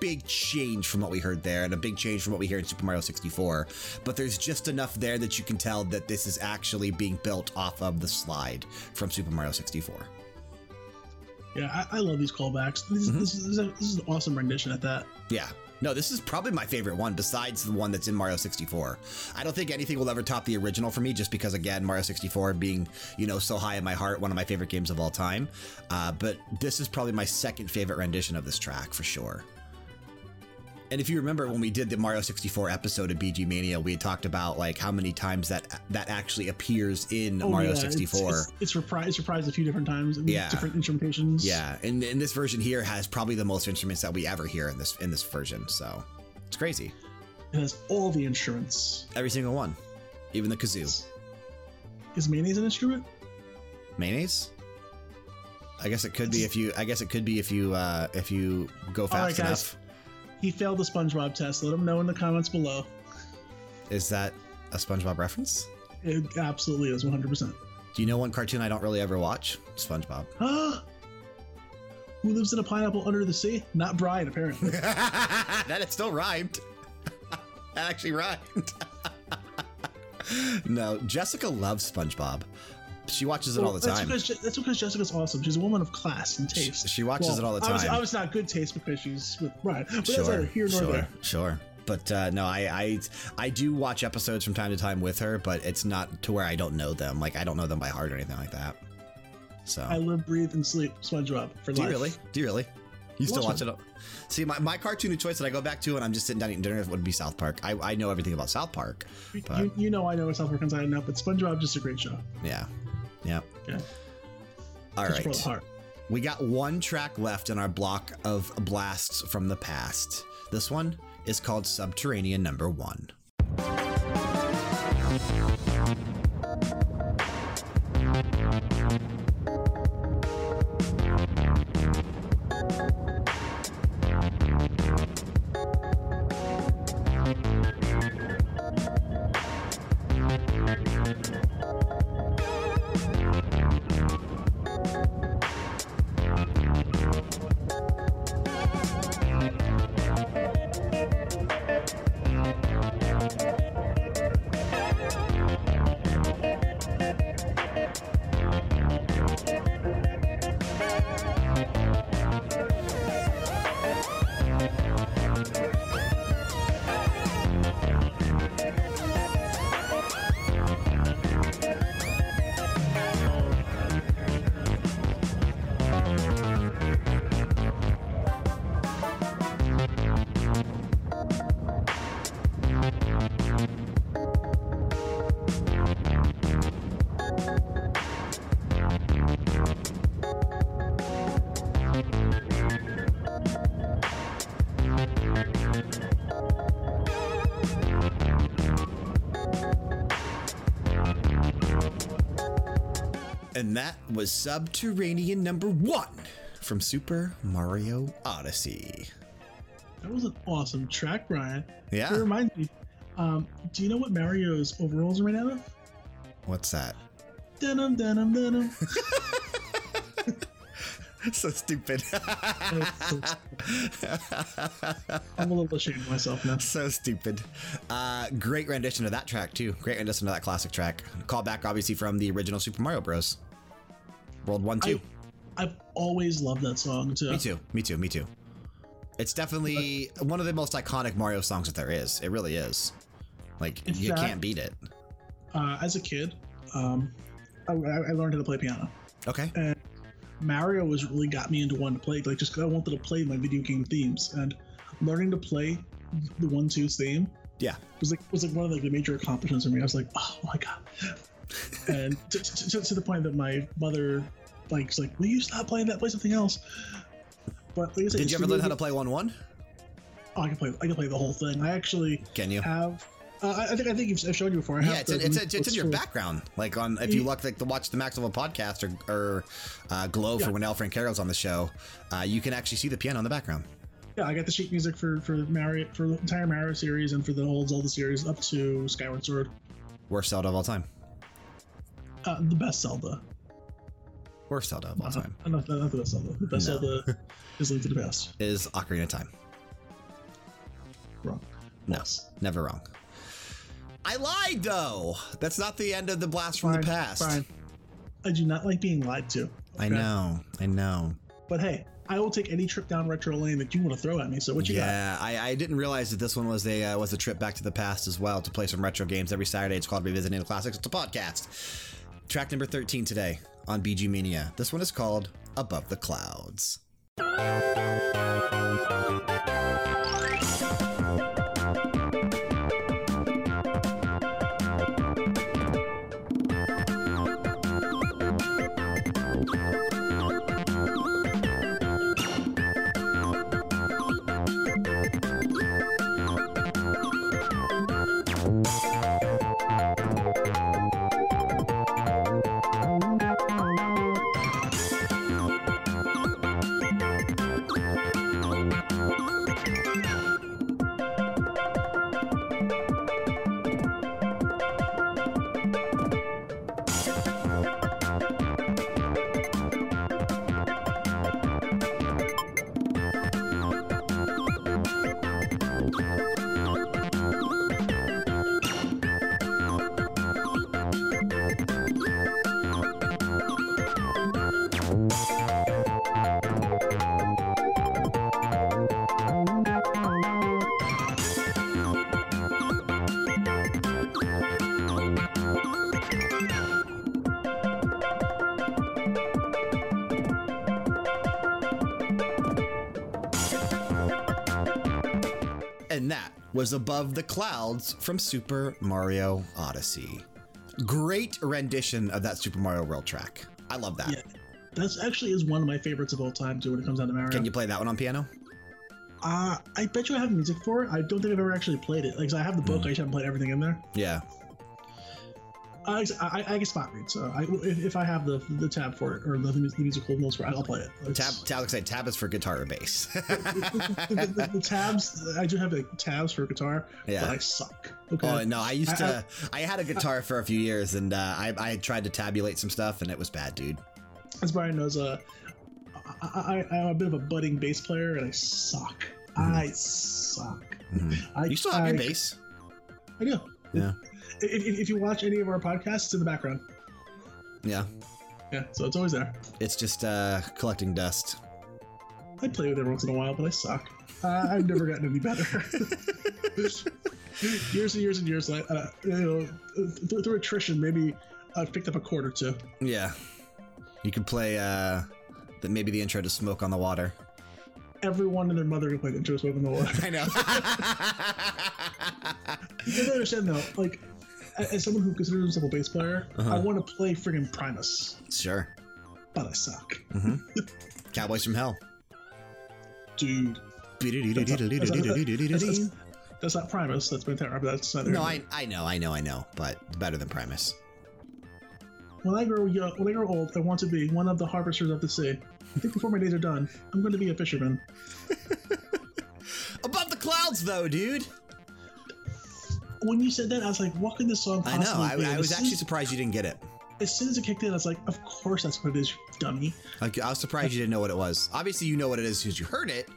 big change from what we heard there and a big change from what we hear in Super Mario 64. But there's just enough there that you can tell that this is actually being built off of the slide from Super Mario 64. Yeah, I, I love these callbacks. This, Mm-hmm. this, is a, this is an awesome rendition at that. Yeah. No, this is probably my favorite one besides the one that's in Mario 64. I don't think anything will ever top the original for me just because, again, Mario 64 being, you know, so high in my heart, one of my favorite games of all time. Uh, but this is probably my second favorite rendition of this track for sure. And if you remember when we did the Mario 64 episode of BG Mania, we had talked about like how many times that that actually appears in Oh, Mario yeah, 64. It's, it's, reprised, it's reprised a few different times. in Yeah. Different instrumentations. Yeah, and, and this version here has probably the most instruments that we ever hear in this in this version. So it's crazy. It has all the instruments. Every single one, even the kazoo. Is mayonnaise an instrument? Mayonnaise. I guess it could be if you. I guess it could be if you uh, if you go fast guys. enough. He failed the SpongeBob test. Let him know in the comments below. Is that a SpongeBob reference? It absolutely is 100%. Do you know one cartoon I don't really ever watch? SpongeBob. (gasps) Who lives in a pineapple under the sea? Not Brian, apparently. (laughs) that it still rhymed. (laughs) that actually rhymed. (laughs) no, Jessica loves SpongeBob. She watches it all the That's time. because, that's because Jessica's awesome. She's a woman of class and taste. she watches Well, it all the time. Obviously, not good taste because she's with Brian. But that's sure, neither here nor sure, there. sure. But uh, no, I, I I do watch episodes from time to time with her, but it's not to where I don't know them. Like I don't know them by heart or anything like that. So I live, breathe, and sleep SpongeBob for do life. you really? Do you really? You still watch it? See, my, my cartoon of choice that I go back to when I'm just sitting down eating dinner would be South Park. I, I know everything about South Park. But You, you know I know what South Park inside and out, but SpongeBob just a great show. yeah, yeah. All right. We got one track left in our block of blasts from the past. This one is called Subterranean Number One. Was Subterranean number one from Super Mario Odyssey. That was an awesome track, Brian. Yeah. It reminds me. Um, do you know what Mario's overalls are made out of? What's that? Denim, denim, denim. so stupid. I'm a little ashamed of myself now. so stupid. Uh, great rendition of that track, too. Great rendition of that classic track. Call back, obviously, from the original Super Mario Bros. World 1 2. I've always loved that song too. Me too. Me too. Me too. It's definitely one of the most iconic Mario songs that there is. It really is. Like, you fact- can't beat it. Uh, as a kid, um, I, I learned how to play piano. Okay. and Mario was really got me into wanting to play, like just 'cause I wanted to play my video game themes, and learning to play the one two theme Yeah. was like was like one of like, the major accomplishments for me. I was like, oh my god, (laughs) and (laughs) to, to, to, to the point that my mother like was like, will you stop playing that? Play something else. But like I said, Did you ever learn how to play 1 1? Oh, I can play. I can play the whole thing. I actually Can you? have. Uh, I I think I think you've, I've shown you before. I Yeah, have it's, the- it's, it's, it's in your background. Like on if you Yeah. look like to watch the Maximum podcast or, or uh, Glow Yeah. for when Al Frank Carroll's on the show, uh, you can actually see the piano in the background. Yeah, I got the sheet music for for Mario for the entire Mario series and for the whole Zelda series up to Skyward Sword. Worst Zelda of all time. Uh, the best Zelda. Worst Zelda of all Uh, time not, not the best Zelda. The best No. Zelda (laughs) is Link to the Past. is Ocarina of Time. Wrong. No, Yes. never wrong. I lied though. That's not the end of the blast from Fine, the past. Fine. I do not like being lied to. I know. I know. But hey, I will take any trip down retro lane that you want to throw at me. So what you got? yeah, I, I didn't realize that this one was a uh, was a trip back to the past as well to play some retro games every Saturday. It's called Revisiting the Classics. It's a podcast. Track number thirteen today on BG Mania. This one is called Above the Clouds. Was Above the Clouds from Super Mario Odyssey. Great rendition of that Super Mario World track. I love that. Yeah. That's actually is one of my favorites of all time too when it comes down to Mario. Can you play that one on piano? Uh, I bet you I have music for it. I don't think I've ever actually played it. Like, I have the book. Hmm. I just haven't played everything in there. Yeah. I, I, I can spot read, so I, if, if I have the the tab for it or the, the musical notes for it, I'll play it. Tab, It's- tab, like I said, tab is for guitar or bass. (laughs) the, the- the- the tabs, I do have like tabs for guitar, Yeah. but I suck. Okay. oh no, I used to. I, had a guitar for a few years, and uh, I, I tried to tabulate some stuff, and it was bad, dude. As Brian knows, uh, I, I, I'm a bit of a budding bass player, and I suck. I suck. Mhm. I, You still have your bass? I do. Yeah. If, if you watch any of our podcasts, it's in the background. Yeah. Yeah, so it's always there. It's just uh, collecting dust. I play with it once in a while, but I suck. Uh, I've never gotten any better. (laughs) years and years and years, like, uh, you know, through, through attrition, maybe I've picked up a chord or two. Yeah. You can play uh, the, maybe the intro to Smoke on the Water. Everyone and their mother can play the intro to smoke on the water. (laughs) I know. (laughs) You gotta understand though, like, as someone who considers himself a bass player, Uh-huh. I want to play friggin' Primus, sure. but I suck. Cowboys from Hell. Dude, that's, No, that's not Primus, that's Pantera, but that's not No, I, I know, I know, I know, but better than Primus. when I grow young, when I grow old, I want to be one of the harvesters of the sea. I think before my days are done, I'm going to be a fisherman. Above the clouds, though, dude. When you said that, I was like, what could this song I possibly know. I? I was actually surprised you didn't get it. as soon as it kicked in, I was like, of course that's what it is, dummy. Like, I was surprised you didn't know what it was. Obviously, you know what it is because you heard it,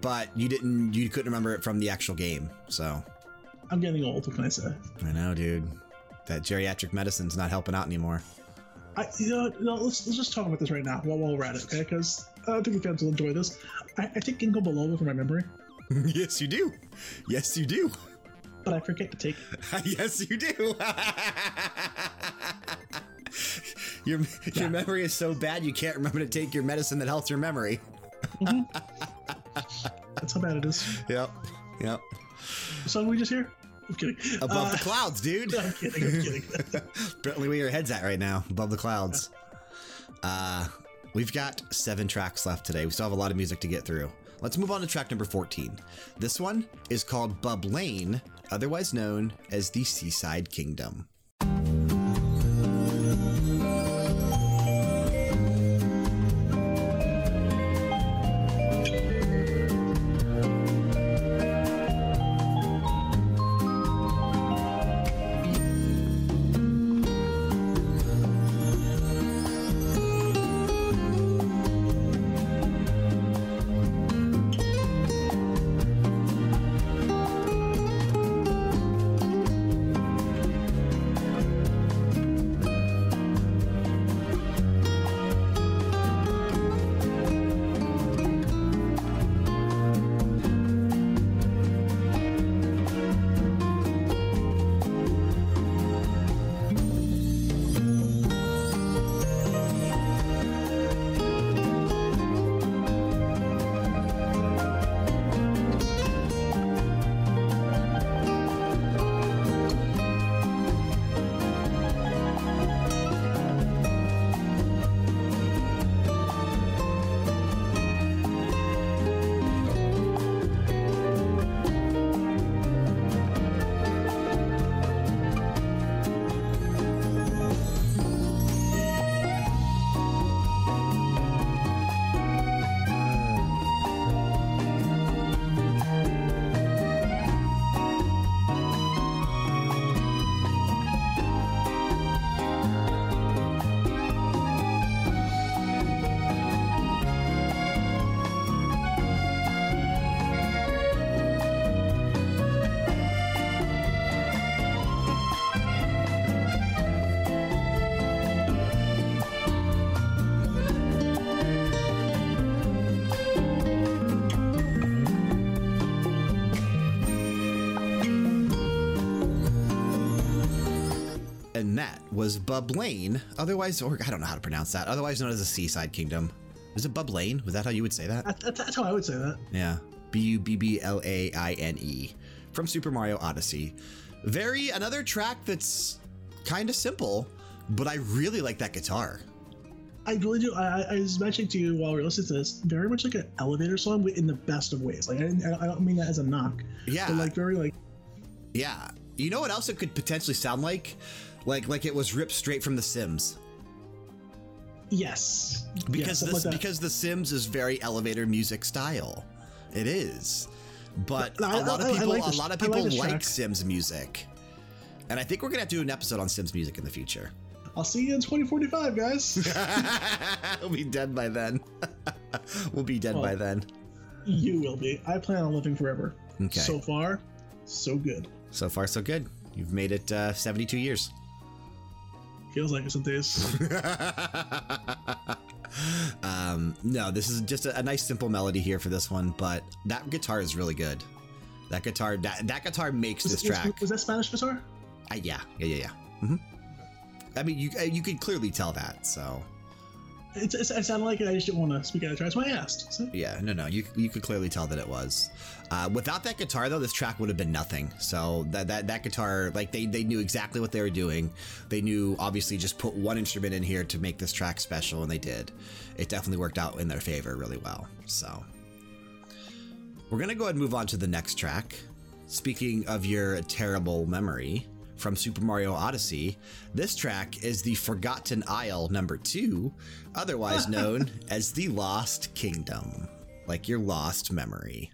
but you didn't. You couldn't remember it from the actual game. So I'm getting old. What can I say? I know, dude. That geriatric medicine's not helping out anymore. I, you know, no, let's let's just talk about this right now while, while we're at it, okay? Because I don't think the fans will enjoy this. I, I think Ginkgo biloba from my memory, (laughs) yes, you do. Yes, you do. But I forget to take. it. (laughs) yes, you do. (laughs) your your memory is so bad you can't remember to take your medicine that helps your memory. (laughs) That's how bad it is. Yep. Yep. Song we just hear? I'm kidding. Above Uh, the clouds, dude. I'm kidding. I'm kidding. Apparently where your head's at right now, above the clouds. Uh, we've got seven tracks left today. We still have a lot of music to get through. Let's move on to track number 14. This one is called Bubblaine, otherwise known as the Seaside Kingdom. Was Bubblaine, otherwise, or I don't know how to pronounce that, otherwise known as the Seaside Kingdom. Is it Bubblaine? Was that how you would say that? That- that- that's how I would say that. Yeah. B U B B L A I N E from Super Mario Odyssey. Very, another track that's kind of simple, but I really like that guitar. I really do. I, I- I was mentioning to you while we were listening to this, very much like an elevator song in the best of ways. Like I, I don't mean that as a knock. Yeah. But like very like Yeah. You know what else it could potentially sound like? Like like it was ripped straight from The Sims. yes. Because yeah, this like because The Sims is very elevator music style. It is. But a lot I- of people like a lot of I like people like track. Sims music. And I think we're gonna have to do an episode on Sims music in the future. I'll see you in 2045, guys. (laughs) we'll be dead by then. (laughs) we'll be dead by then. you will be. I plan on living forever. Okay. So far, so good. So far, so good. You've made it uh, 72 years. Feels like it some days. um, no, this is just a, a nice, simple melody here for this one, but that guitar is really good. That guitar, that, that guitar makes this was, was- track. Was, that Spanish guitar? Uh, yeah, yeah, yeah, yeah. hmm I mean, you uh, you could clearly tell that. So It's, it's, it sounded like it. I just didn't want to speak out of turn. That's why I asked. So, yeah, no, no, you you could clearly tell that it was. Uh, without that guitar, though, this track would have been nothing. So that that that guitar, like they they knew exactly what they were doing. They knew obviously just put one instrument in here to make this track special, and they did. It definitely worked out in their favor really well. So we're gonna go ahead and move on to the next track. Speaking of your terrible memory, from Super Mario Odyssey. This track is the Forgotten Isle number two, otherwise (laughs) known as the Lost Kingdom, like your lost memory.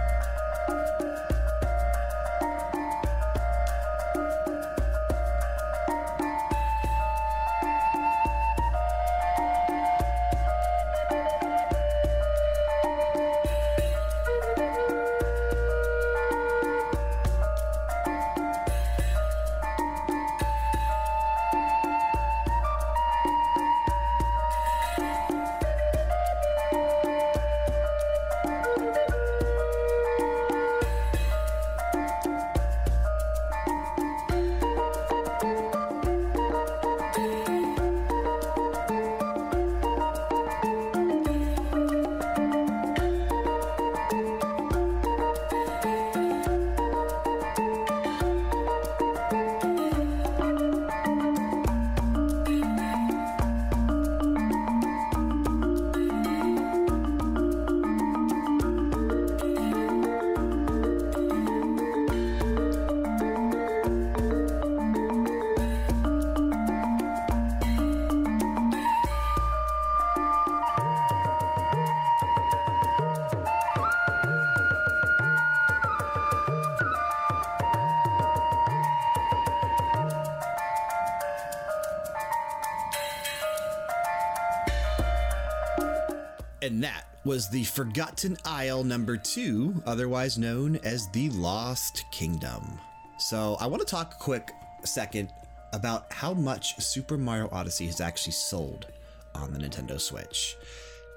And that was the Forgotten Isle number two, otherwise known as the Lost Kingdom. So, I want to talk a quick second about how much Super Mario Odyssey has actually sold on the Nintendo Switch.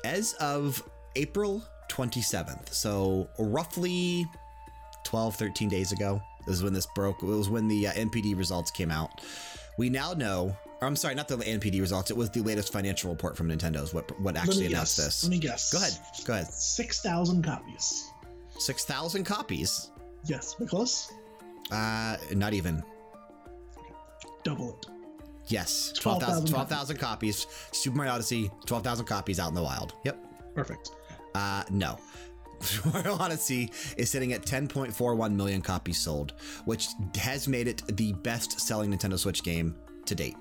As of April 27th, so roughly 12, 13 days ago, this is when this broke. It was when the uh, NPD results came out. We now know, I'm sorry, not the NPD results. It was the latest financial report from Nintendo's what what actually announced guess. this. Let me guess. Go ahead. Go ahead. 6,000 copies. Six thousand copies. Yes, Nicholas? Uh, not even. Double it. Yes, 12,000 12,000 12,000 copies. Super Mario Odyssey, 12,000 copies out in the wild. Yep. Perfect. Uh, no. (laughs) Super Mario Odyssey is sitting at 10.41 million copies sold, which has made it the best selling Nintendo Switch game to date.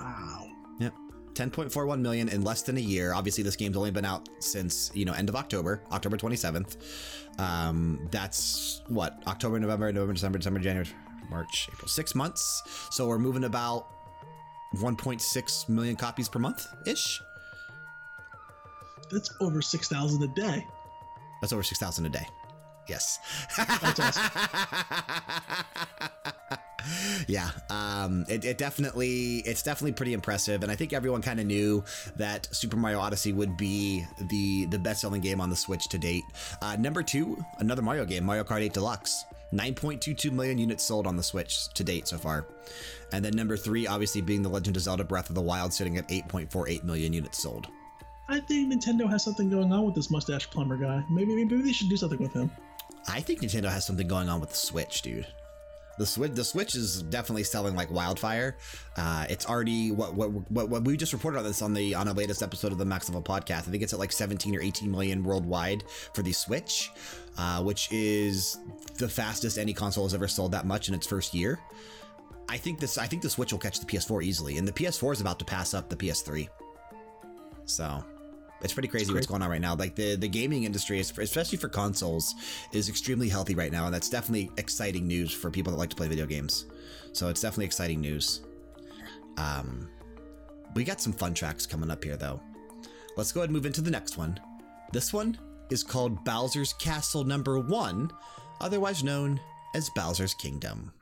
Wow. Yep. 10.41 million in less than a year. Obviously, this game's only been out since, you know, end of October, October 27th. Um, that's what? October, November, November, December, December, January, March, April. Six months. So we're moving about 1.6 million copies per month ish. That's over 6,000 a day. That's over 6,000 a day. Yes. That's (laughs) awesome. yeah, um, it, it definitely it's definitely pretty impressive, and I think everyone kind of knew that Super Mario Odyssey would be the the best selling game on the Switch to date. Uh, number two, another Mario game, Mario Kart 8 Deluxe. 9.22 million units sold on the Switch to date so far. And then number three, obviously, being The Legend of Zelda Breath of the Wild, sitting at 8.48 million units sold. I think Nintendo has something going on with this mustache plumber guy. Maybe, maybe they should do something with him. I think Nintendo has something going on with the Switch, dude. The Switch, the Switch is definitely selling like wildfire. Uh, it's already what, what what what we just reported on this on the on a latest episode of the Max Level podcast. I think it's at like 17 or 18 million worldwide for the Switch, uh, which is the fastest any console has ever sold that much in its first year. I think this I think the Switch will catch the PS4 easily, and the PS4 is about to pass up the PS3. So it's pretty crazy what's going on right now. Like the, the gaming industry, is, especially for consoles, is extremely healthy right now. And that's definitely exciting news for people that like to play video games. So it's definitely exciting news. Um, we got some fun tracks coming up here, though. Let's go ahead and move into the next one. This one is called Bowser's Castle Number One, otherwise known as Bowser's Kingdom.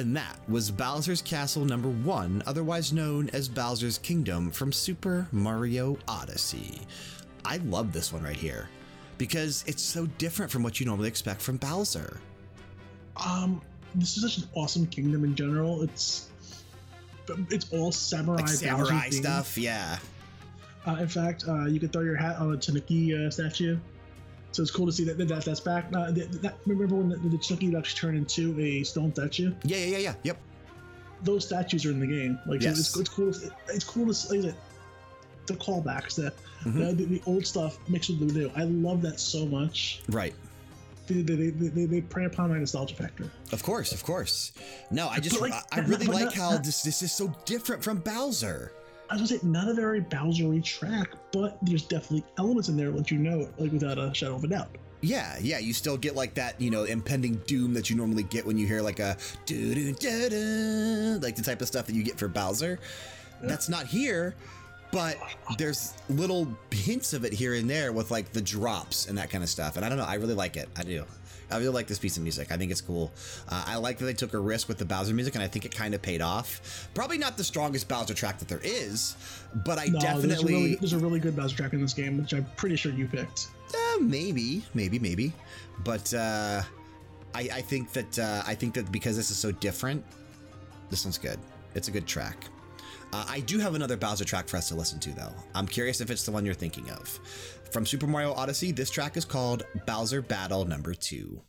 And that was Bowser's Castle number one, otherwise known as Bowser's Kingdom from Super Mario Odyssey. I love this one right here because it's so different from what you normally expect from Bowser. Um, this is such an awesome kingdom in general. It's it's all samurai, Like samurai stuff, yeah. Uh, in fact, uh, you can throw your hat on a Tanuki uh, statue. So it's cool to see that, that that's back. Uh, that, that, remember when the, the Tanuki would actually turn into a stone statue? Yeah, yeah, yeah, yeah. Yep. Those statues are in the game. Like so Yes. it's, it's cool. To, it's cool to see that the callbacks, the, Mhm. the, the old stuff mixed with the new. I love that so much. Right. They, they, they, they, they prey upon my nostalgia factor. Of course, of course. No, I just, like, I, I really like not- how not- this, this is so different from Bowser. I was gonna say not a very Bowsery track, but there's definitely elements in there that let you know it, like without a shadow of a doubt. Yeah, yeah, you still get like that, you know, impending doom that you normally get when you hear like a doo doo doo doo, like the type of stuff that you get for Bowser. That's not here, but there's little hints of it here and there with like the drops and that kind of stuff. And I don't know, I really like it. I do. I really like this piece of music. I think it's cool. Uh, I like that they took a risk with the Bowser music, and I think it kind of paid off. Probably not the strongest Bowser track that there is, but I No, there's a, definitely. really, there's a really good Bowser track in this game, which I'm pretty sure you picked. Uh, maybe, maybe, maybe, but uh, I, I think that uh, I think that because this is so different, this one's good. It's a good track. Uh, I do have another Bowser track for us to listen to, though. I'm curious if it's the one you're thinking of. From Super Mario Odyssey, this track is called Bowser Battle Number Two.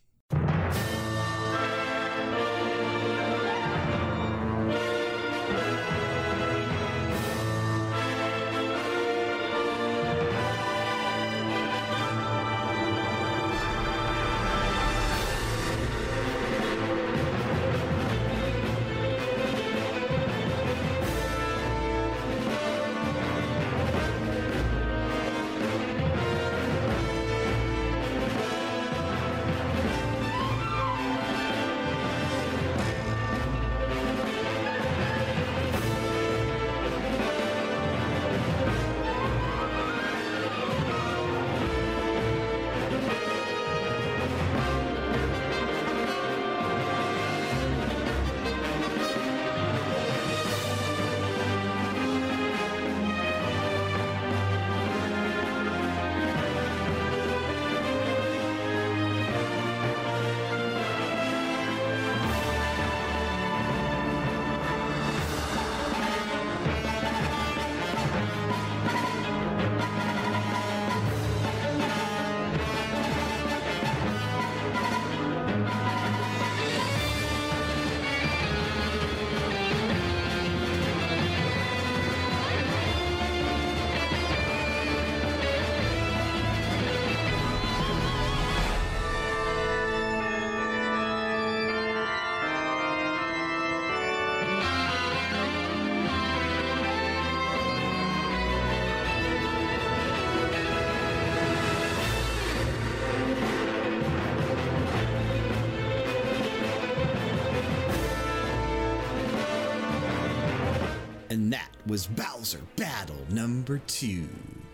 And that was Bowser Battle Number Two.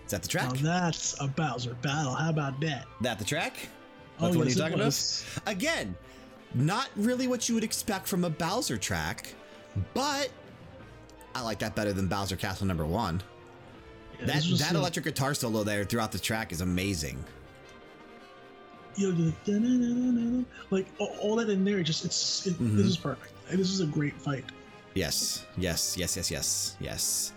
Is that the track? Now that's a Bowser battle. How about that? that the track? Oh, That's the one yes, you're talking about? Again, not really what you would expect from a Bowser track, but I like that better than Bowser Castle number one. Yeah, that that electric guitar solo there throughout the track is amazing. you know, like all, all that in there. Just it's it, Mhm. this is perfect. This is a great fight. Yes, yes, yes, yes, yes, yes.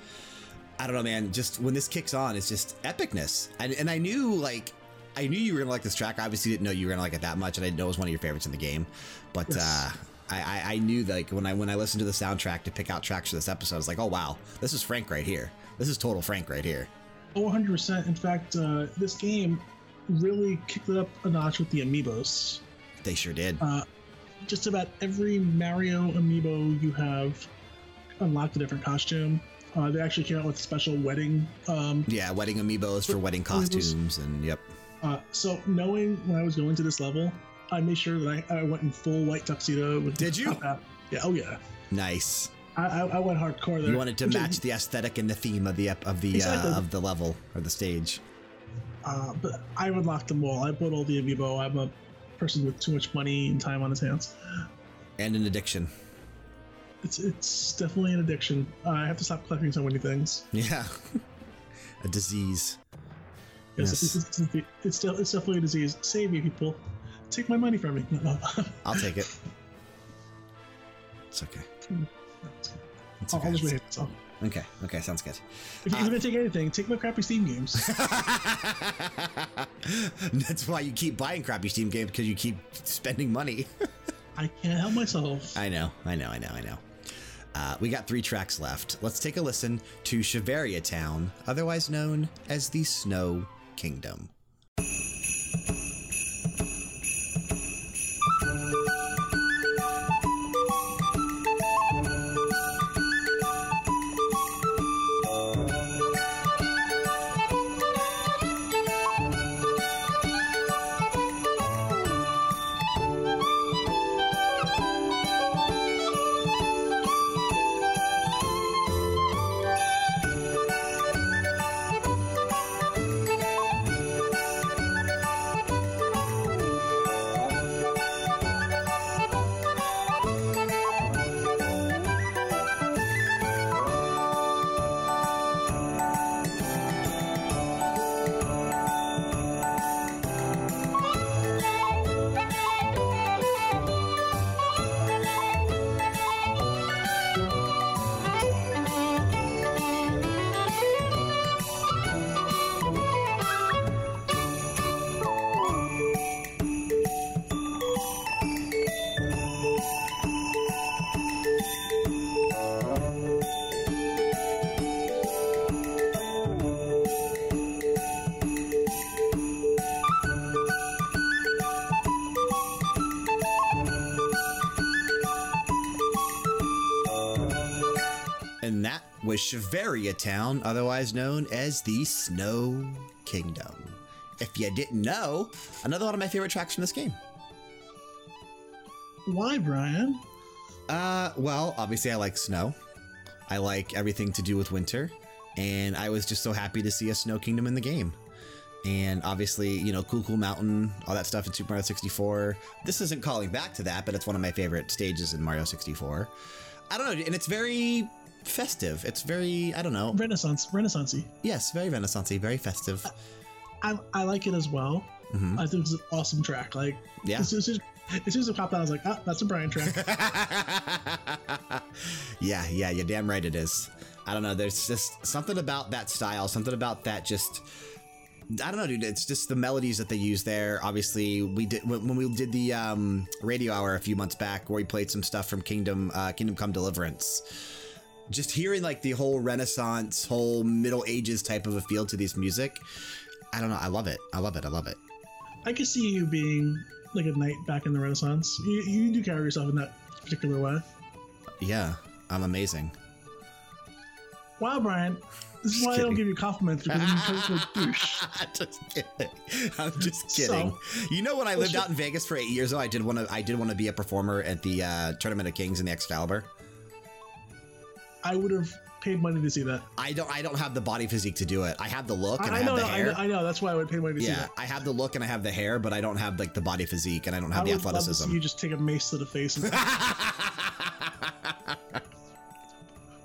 I don't know, man. Just when this kicks on, it's just epicness. And, and I knew, like, I knew you were gonna like this track. I obviously didn't know you were gonna like it that much, and I know it was one of your favorites in the game. But Yes. uh, I, I, I knew, like, when I when I listened to the soundtrack to pick out tracks for this episode, I was like, oh wow, this is Frank right here. This is total Frank right here. Oh, 100 percent. In fact, uh, this game really kicked it up a notch with the amiibos. They sure did. Uh, just about every Mario amiibo you have unlocked a different costume. Uh, they actually came out with special wedding. Um, Yeah, wedding amiibos for wedding Amiibos. costumes, and yep. uh, so knowing when I was going to this level, I made sure that I, I went in full white tuxedo. With Did you? Yeah. Oh yeah. Nice. I, I, I went hardcore there. You wanted to Which is- match the aesthetic and the theme of the of the Exactly. uh, of the level or the stage. Uh, but I would lock them all. I bought all the amiibo. I'm a person with too much money and time on his hands. And an addiction. It's it's definitely an addiction. Uh, I have to stop collecting so many things. Yeah. (laughs) a disease. Yes, Yes. It's, it's, it's, it's, still, it's definitely a disease. Save me, people. Take my money from me. No, no. (laughs) I'll take it. It's okay. It's I'll, okay. I'll just wait. Okay. Okay. Sounds good. if you're gonna take anything, take my crappy Steam games. (laughs) That's why you keep buying crappy Steam games because you keep spending money. (laughs) I can't help myself. I know, I know, I know, I know. Uh, we got three tracks left. Let's take a listen to Shiveria Town, otherwise known as the Snow Kingdom. Shiveria Town, otherwise known as the Snow Kingdom. If you didn't know, another one of my favorite tracks from this game. Why, Brian? Uh, well, obviously I like snow. I like everything to do with winter, and I was just so happy to see a Snow Kingdom in the game. And obviously, you know, Cool Cool Mountain, all that stuff in Super Mario 64. This isn't calling back to that, but it's one of my favorite stages in Mario 64. I don't know, and it's very festive. It's very, I don't know. Renaissance, Renaissancey. Yes, very Renaissancey, very festive. I, I like it as well. Mhm. I think it's an awesome track. Like, Yeah. as soon as, as soon as it popped out, I was like, ah, that's a Brian track. (laughs) yeah, yeah, you're damn right it is. I don't know. There's just something about that style, something about that just. I don't know, dude. It's just the melodies that they use there. Obviously, we did when when we did the um, radio hour a few months back, where we played some stuff from Kingdom uh, Kingdom Come Deliverance. Just hearing like the whole Renaissance, whole Middle Ages type of a feel to this music. I don't know. I love it. I love it. I love it. I could see you being like a knight back in the Renaissance. You, you do carry yourself in that particular way. Yeah, I'm amazing. Wow, Brian. (laughs) This is why I don't give you compliments because you turn into a (laughs) douche. just kidding. I'm just So- kidding. you know, when I lived Well, out in Vegas for eight years, though, I did want to. I did want to be a performer at the uh, Tournament of Kings in the Excalibur. I would have paid money to see that. I don't. I don't have the body physique to do it. I have the look and I, I, I have know, the I hair. know, I know. That's why I would pay money to see yeah, that. I have the look and I have the hair, but I don't have like the body physique and I don't have I the would love to see athleticism. you just take a mace to the face. And... (laughs)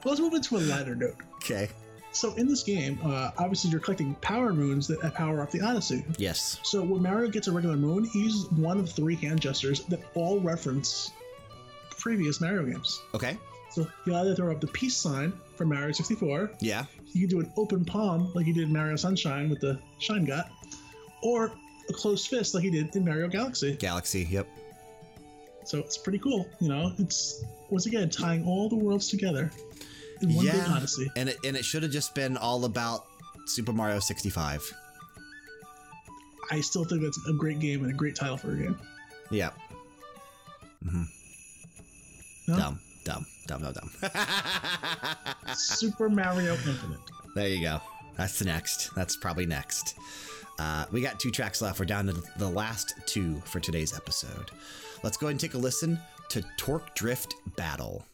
Well, let's move into a lighter note. okay. So in this game, uh, obviously you're collecting power moons that power up the Odyssey. Yes. So when Mario gets a regular moon, he uses one of three hand gestures that all reference previous Mario games. Okay. So you either throw up the peace sign from Mario 64, Yeah. you can do an open palm like you did in Mario Sunshine with the Shine Get, or a closed fist like he did in Mario Galaxy. Galaxy. Yep. So it's pretty cool. You know, it's once again tying all the worlds together in one big yeah. Odyssey. And it and it should have just been all about Super Mario 65. I still think that's a great game and a great title for a game. Yeah. Mm-hmm. No? Dumb. Dumb. Dumb. Dumb. Dumb. (laughs) Super Mario Infinite. There you go. That's the next. That's probably next. Uh, we got two tracks left. We're down to the last two for today's episode. Let's go ahead and take a listen to Torkdrift Battle.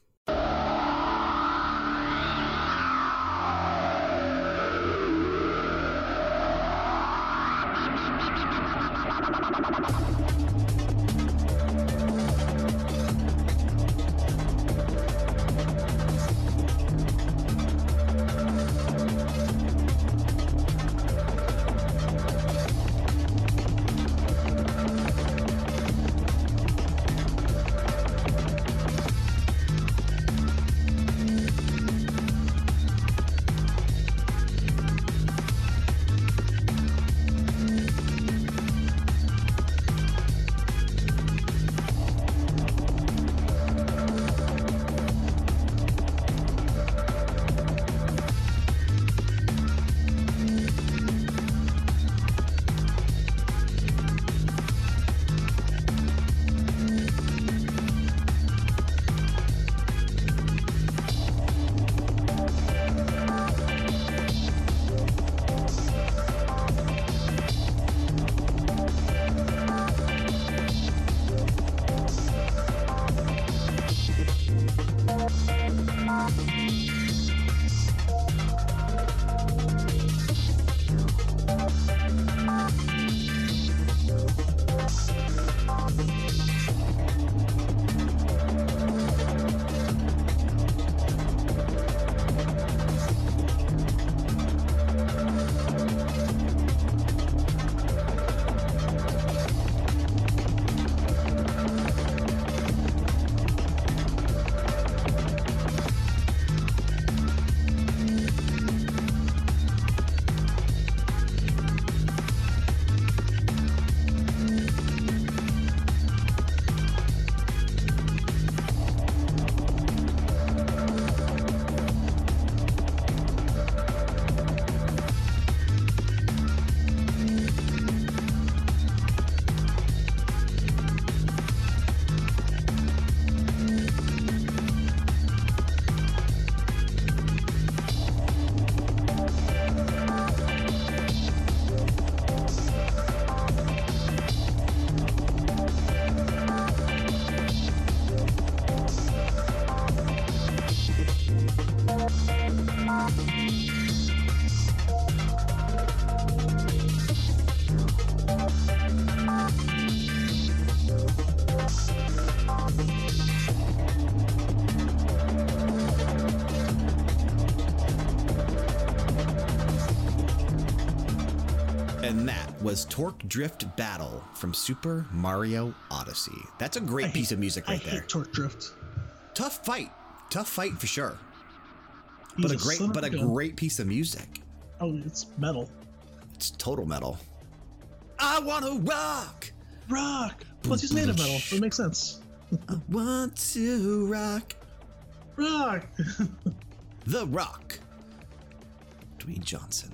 Was Torkdrift Battle from Super Mario Odyssey. That's a great I piece of music I right there. hate Torkdrift. Tough fight. Tough fight for sure. He's But a great but a gun. great piece of music. Oh, it's metal. It's total metal. I wanna rock. Rock. Plus, he's made of metal. So it makes sense. I want to rock. Rock. (laughs) The Rock. Dwayne Johnson.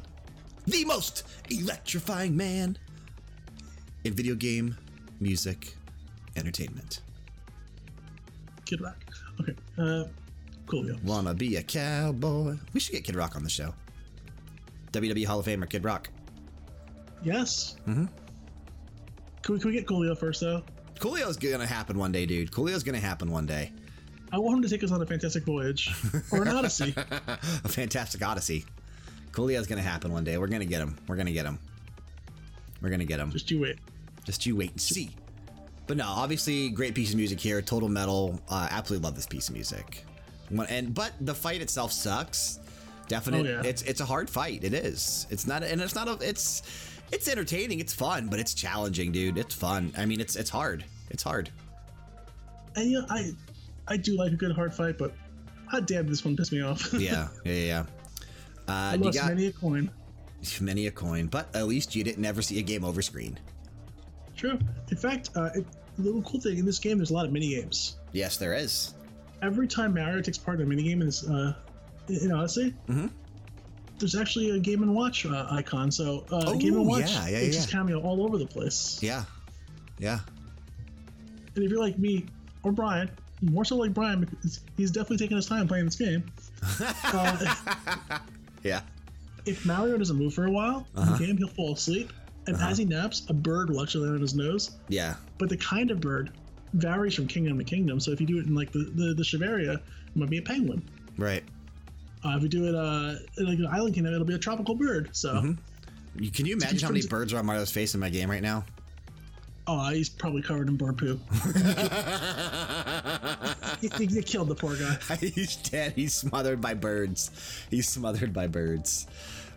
The most electrifying man in video game, music, entertainment. Kid Rock. Okay. Uh, Coolio. Wanna be a cowboy. We should get Kid Rock on the show. WWE Hall of Famer Kid Rock. Yes. Mm-hmm. Can we, can we get Coolio first, though? Coolio's gonna happen one day, dude. Coolio's gonna happen one day. I want him to take us on a fantastic voyage or an odyssey. (laughs) A fantastic odyssey. Coolio's gonna happen one day. We're gonna get him. We're gonna get him. We're gonna get him. Just you wait. Just you wait and see. But no, obviously, great piece of music here. Total metal. Uh, absolutely love this piece of music. And but the fight itself sucks. Definite. Oh, yeah. It's it's a hard fight. It is. It's not. And it's not. A, it's it's entertaining. It's fun, but it's challenging, dude. It's fun. I mean, it's it's hard. It's hard. And you know, I, I do like a good hard fight, but hot damn, this one pissed me off. (laughs) Yeah. yeah. Yeah. Uh, you lost got many a coin. (laughs) many a coin, but at least you didn't ever see a game over screen. True. In fact, uh, it, the little cool thing in this game, there's a lot of mini games. Yes, there is. Every time Mario takes part in a mini game in, this, uh, in Odyssey, Mhm. there's actually a Game and Watch uh, icon. So uh, Oh, Game and Watch yeah, yeah, makes yeah. his cameo all over the place. Yeah. Yeah. And if you're like me or Brian, more so like Brian, because he's definitely taking his time playing this game. (laughs) uh, Yeah. if Mario doesn't move for a while Uh-huh. in the game, he'll fall asleep. And as he naps, a bird will actually land on his nose. Yeah. But the kind of bird varies from kingdom to kingdom. So if you do it in like the, the, the Shiveria, it might be a penguin. Right. Uh, if you do it uh, in like an island kingdom, it'll be a tropical bird. So, Mm-hmm. Can you imagine how many birds are on Mario's face in my game right now? Oh, he's probably covered in bird poo. (laughs) you, you- you killed the poor guy. (laughs) He's dead. He's smothered by birds. He's smothered by birds.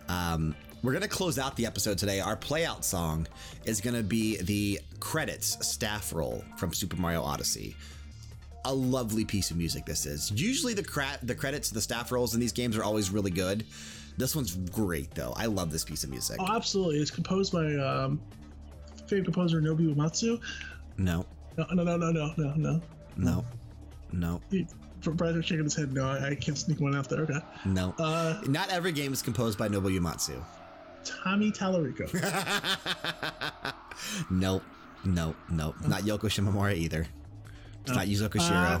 Um, we're going to close out the episode today. Our playout song is going to be the credits staff roll from Super Mario Odyssey. A lovely piece of music this is. Usually the cra- the credits, the staff rolls in these games are always really good. This one's great though. I love this piece of music. Oh, absolutely. It's composed by um, favorite composer Nobuo Uematsu. No, No, no, no, no, no, no, no. no, no, He, Brother shaking his head, no, I, I can't sneak one out there. Okay. no. Uh, Not every game is composed by Nobuo Uematsu. Tommy Tallarico. (laughs) Nope. Nope. Nope. Not Yoko Shimomura either. It's not Yuzo Koshiro. Uh,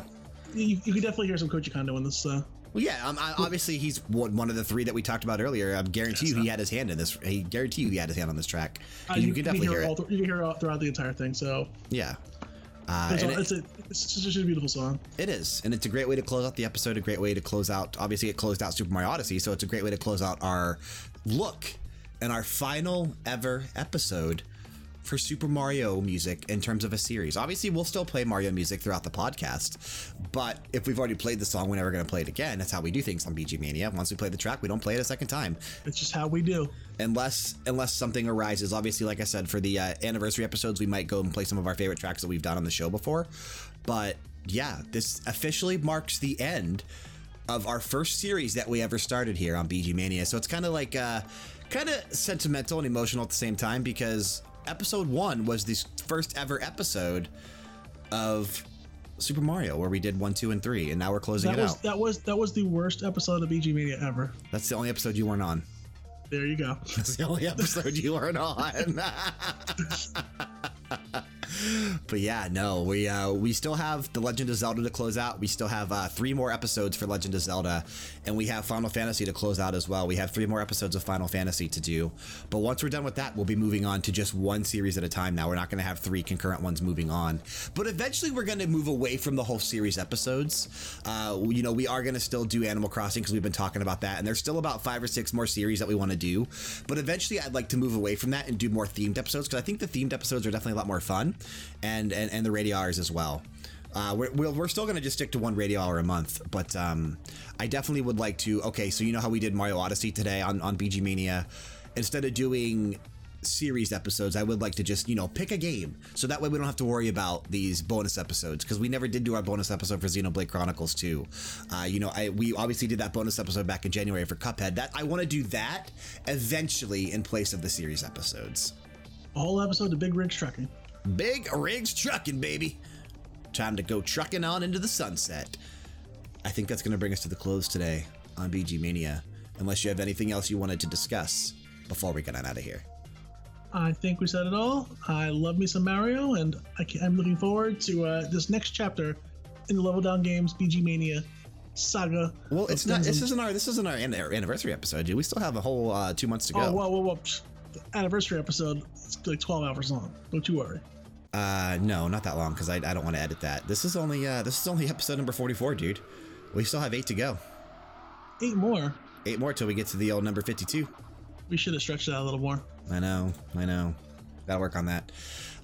you, you can definitely hear some Koji Kondo in this. Uh, well, yeah. Um, I, obviously, he's one, one of the three that we talked about earlier. I guarantee you, he had his hand in this. He guarantee you, he had his hand on this track. uh, you, can definitely hear, hear all it. th- you can hear it all throughout the entire thing. So Yeah. Uh, it's, all, it- it's, a, it's just a beautiful song. It is, and it's a great way to close out the episode. A great way to close out. Obviously, it closed out Super Mario Odyssey, so it's a great way to close out our look and our final ever episode for Super Mario music in terms of a series. Obviously, we'll still play Mario music throughout the podcast, but if we've already played the song, we're never going to play it again. That's how we do things on BG Mania. Once we play the track, we don't play it a second time It's just how we do. unless unless something arises. Obviously, like I said, for the uh, anniversary episodes, we might go and play some of our favorite tracks that we've done on the show before. But yeah, this officially marks the end of our first series that we ever started here on BG Mania. So it's kind of like uh, kind of sentimental and emotional at the same time because episode one was the first ever episode of Super Mario where we did one, two, and three, and now we're closing That it was out. that was that was the worst episode of BG Mania ever. That's the only episode you weren't on. There you go. That's the only episode you weren't on. (laughs) (laughs) but yeah, no, we uh, we still have the Legend of Zelda to close out. We still have uh, three more episodes for Legend of Zelda, and we have Final Fantasy to close out as well. We have three more episodes of Final Fantasy to do. But once we're done with that, we'll be moving on to just one series at a time. Now we're not going to have three concurrent ones moving on, but eventually we're going to move away from the whole series episodes. Uh, you know, we are going to still do Animal Crossing because we've been talking about that, and there's still about five or six more series that we want to do. But eventually, I'd like to move away from that and do more themed episodes because I think the themed episodes are definitely a lot more fun, and and, and the radio hours as well. Uh, we're, we're we're still going to just stick to one radio hour a month, but um, I definitely would like to. Okay, so you know how we did Mario Odyssey today on, on BG Mania? Instead of doing series episodes, I would like to just, you know, pick a game. So that way we don't have to worry about these bonus episodes because we never did do our bonus episode for Xenoblade Chronicles 2. Uh, you know, I, we obviously did that bonus episode back in January for Cuphead. That I want to do that eventually in place of the series episodes. A whole episode of Big Rigs Trucking. Big rigs trucking, baby. Time to go trucking on into the sunset. I think that's going to bring us to the close today on BG Mania, unless you have anything else you wanted to discuss before we get on out of here. I think we said it all. I love me some Mario, and I am looking forward to uh, this next chapter in the Level Down Games BG Mania saga. Well, it's not. This isn't our. This isn't our anniversary episode. Dude. We still have a whole uh, two months to go. Oh, whoa, whoa, whoa! The anniversary episode. It's like twelve hours long. Don't you worry. Uh, no, not that long because I, I don't want to edit that. This is only uh, this is only episode number forty-four, dude. We still have eight to go. Eight more. Eight more till we get to the old number fifty-two. We should have stretched that a little more. I know, I know. Gotta work on that.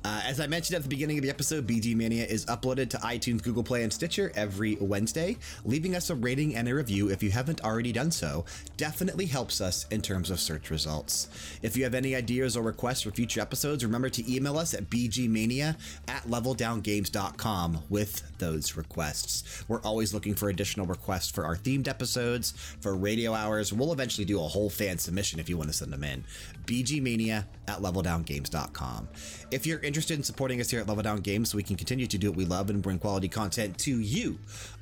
Uh, as I mentioned at the beginning of the episode, BG Mania is uploaded to iTunes, Google Play, and Stitcher every Wednesday. Leaving us a rating and a review if you haven't already done so definitely helps us in terms of search results. If you have any ideas or requests for future episodes, remember to email us at bgmania at leveldowngames.com with those requests. We're always looking for additional requests for our themed episodes, for radio hours. We'll eventually do a whole fan submission if you want to send them in. Bgmania at leveldowngames.com. If you're interested in supporting us here at Level Down Games so we can continue to do what we love and bring quality content to you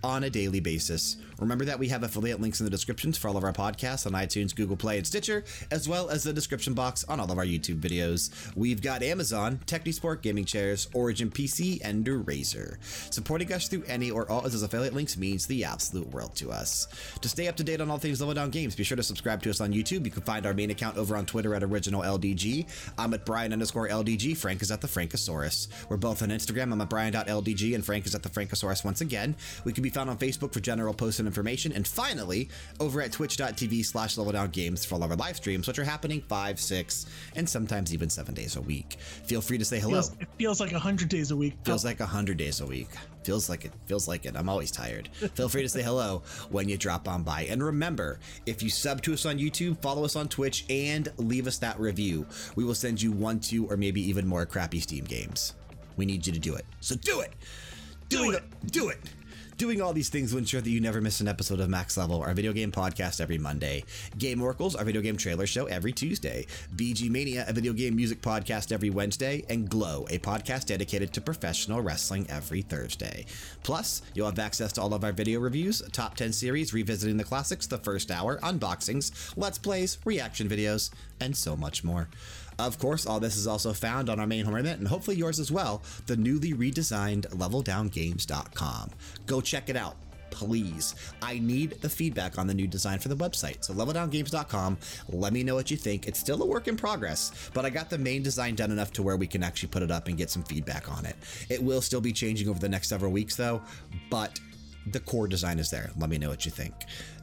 on a daily basis, remember that we have affiliate links in the descriptions for all of our podcasts on iTunes, Google Play, and Stitcher, as well as the description box on all of our YouTube videos. We've got Amazon, Technisport Gaming Chairs, Origin PC, and Razer. Supporting us through any or all of those affiliate links means the absolute world to us. To stay up to date on all things Level Down Games, be sure to subscribe to us on YouTube. You can find our main account over on Twitter at Original LDG. I'm at Brian underscore LDG. Frank is at the Frankosaurus. We're both on Instagram. I'm at Brian.LDG, and Frank is at the Frankosaurus once again. We can be found on Facebook for general posts and information. And finally, over at twitch.tv slash level down games for all of our live streams, which are happening five, six, and sometimes even seven days a week. Feel free to say hello. Feels, it feels like 100 days a week. Feels like 100 days a week. Feels like it. Feels like it. I'm always tired. (laughs) Feel free to say hello when you drop on by. And remember, if you sub to us on YouTube, follow us on Twitch, and leave us that review, we will send you one, two, or maybe even more crappy Steam games. We need you to do it. So do it. Do, it. Do it. Doing all these things will ensure that you never miss an episode of Max Level, our video game podcast every Monday. Game Oracles, our video game trailer show every Tuesday. BG Mania, a video game music podcast every Wednesday. And Glow, a podcast dedicated to professional wrestling every Thursday. Plus, you'll have access to all of our video reviews, top 10 series, revisiting the classics, the first hour, unboxings, let's plays, reaction videos, and so much more. Of course, all this is also found on our main home event and hopefully yours as well, the newly redesigned leveldowngames.com. Go check it out. Please, I need the feedback on the new design for the website. So, leveldowngames.com, let me know what you think. It's still a work in progress, but I got the main design done enough to where we can actually put it up and get some feedback on it. It will still be changing over the next several weeks, though, but the core design is there. Let me know what you think.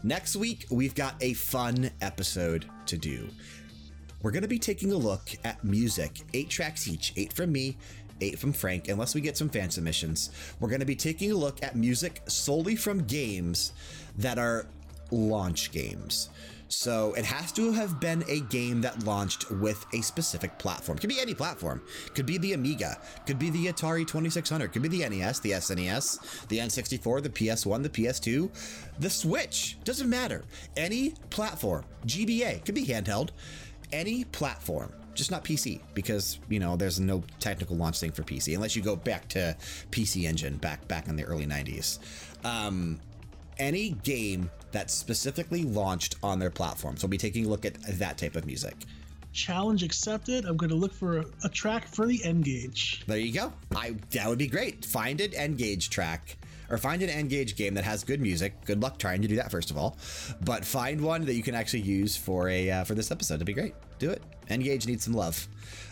Next week, we've got a fun episode to do we're going to be taking a look at music, eight tracks each, eight from me, eight from Frank, unless we get some fan submissions. We're going to be taking a look at music solely from games that are launch games. So it has to have been a game that launched with a specific platform. Could be any platform. Could be the Amiga. Could be the Atari 2600. Could be the NES, the SNES, the N64, the PS1, the PS2, the Switch. Doesn't matter. Any platform. GBA. Could be handheld any platform, just not PC, because you know there's no technical launch thing for PC unless you go back to PC Engine back back in the early 90s. Um, any game that specifically launched on their platform. So we'll be taking a look at that type of music. Challenge accepted. I'm going to look for a, a track for the N-Gage. There you go. I that would be great. Find an N-Gage track or find an N-Gage game that has good music. Good luck trying to do that, first of all. But find one that you can actually use for, a, uh, for this episode. It'd be great. Do it. N-Gage needs some love.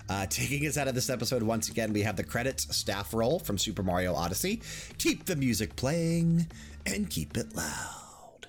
Uh, taking us out of this episode, once again, we have the credits staff roll from Super Mario Odyssey. Keep the music playing and keep it loud.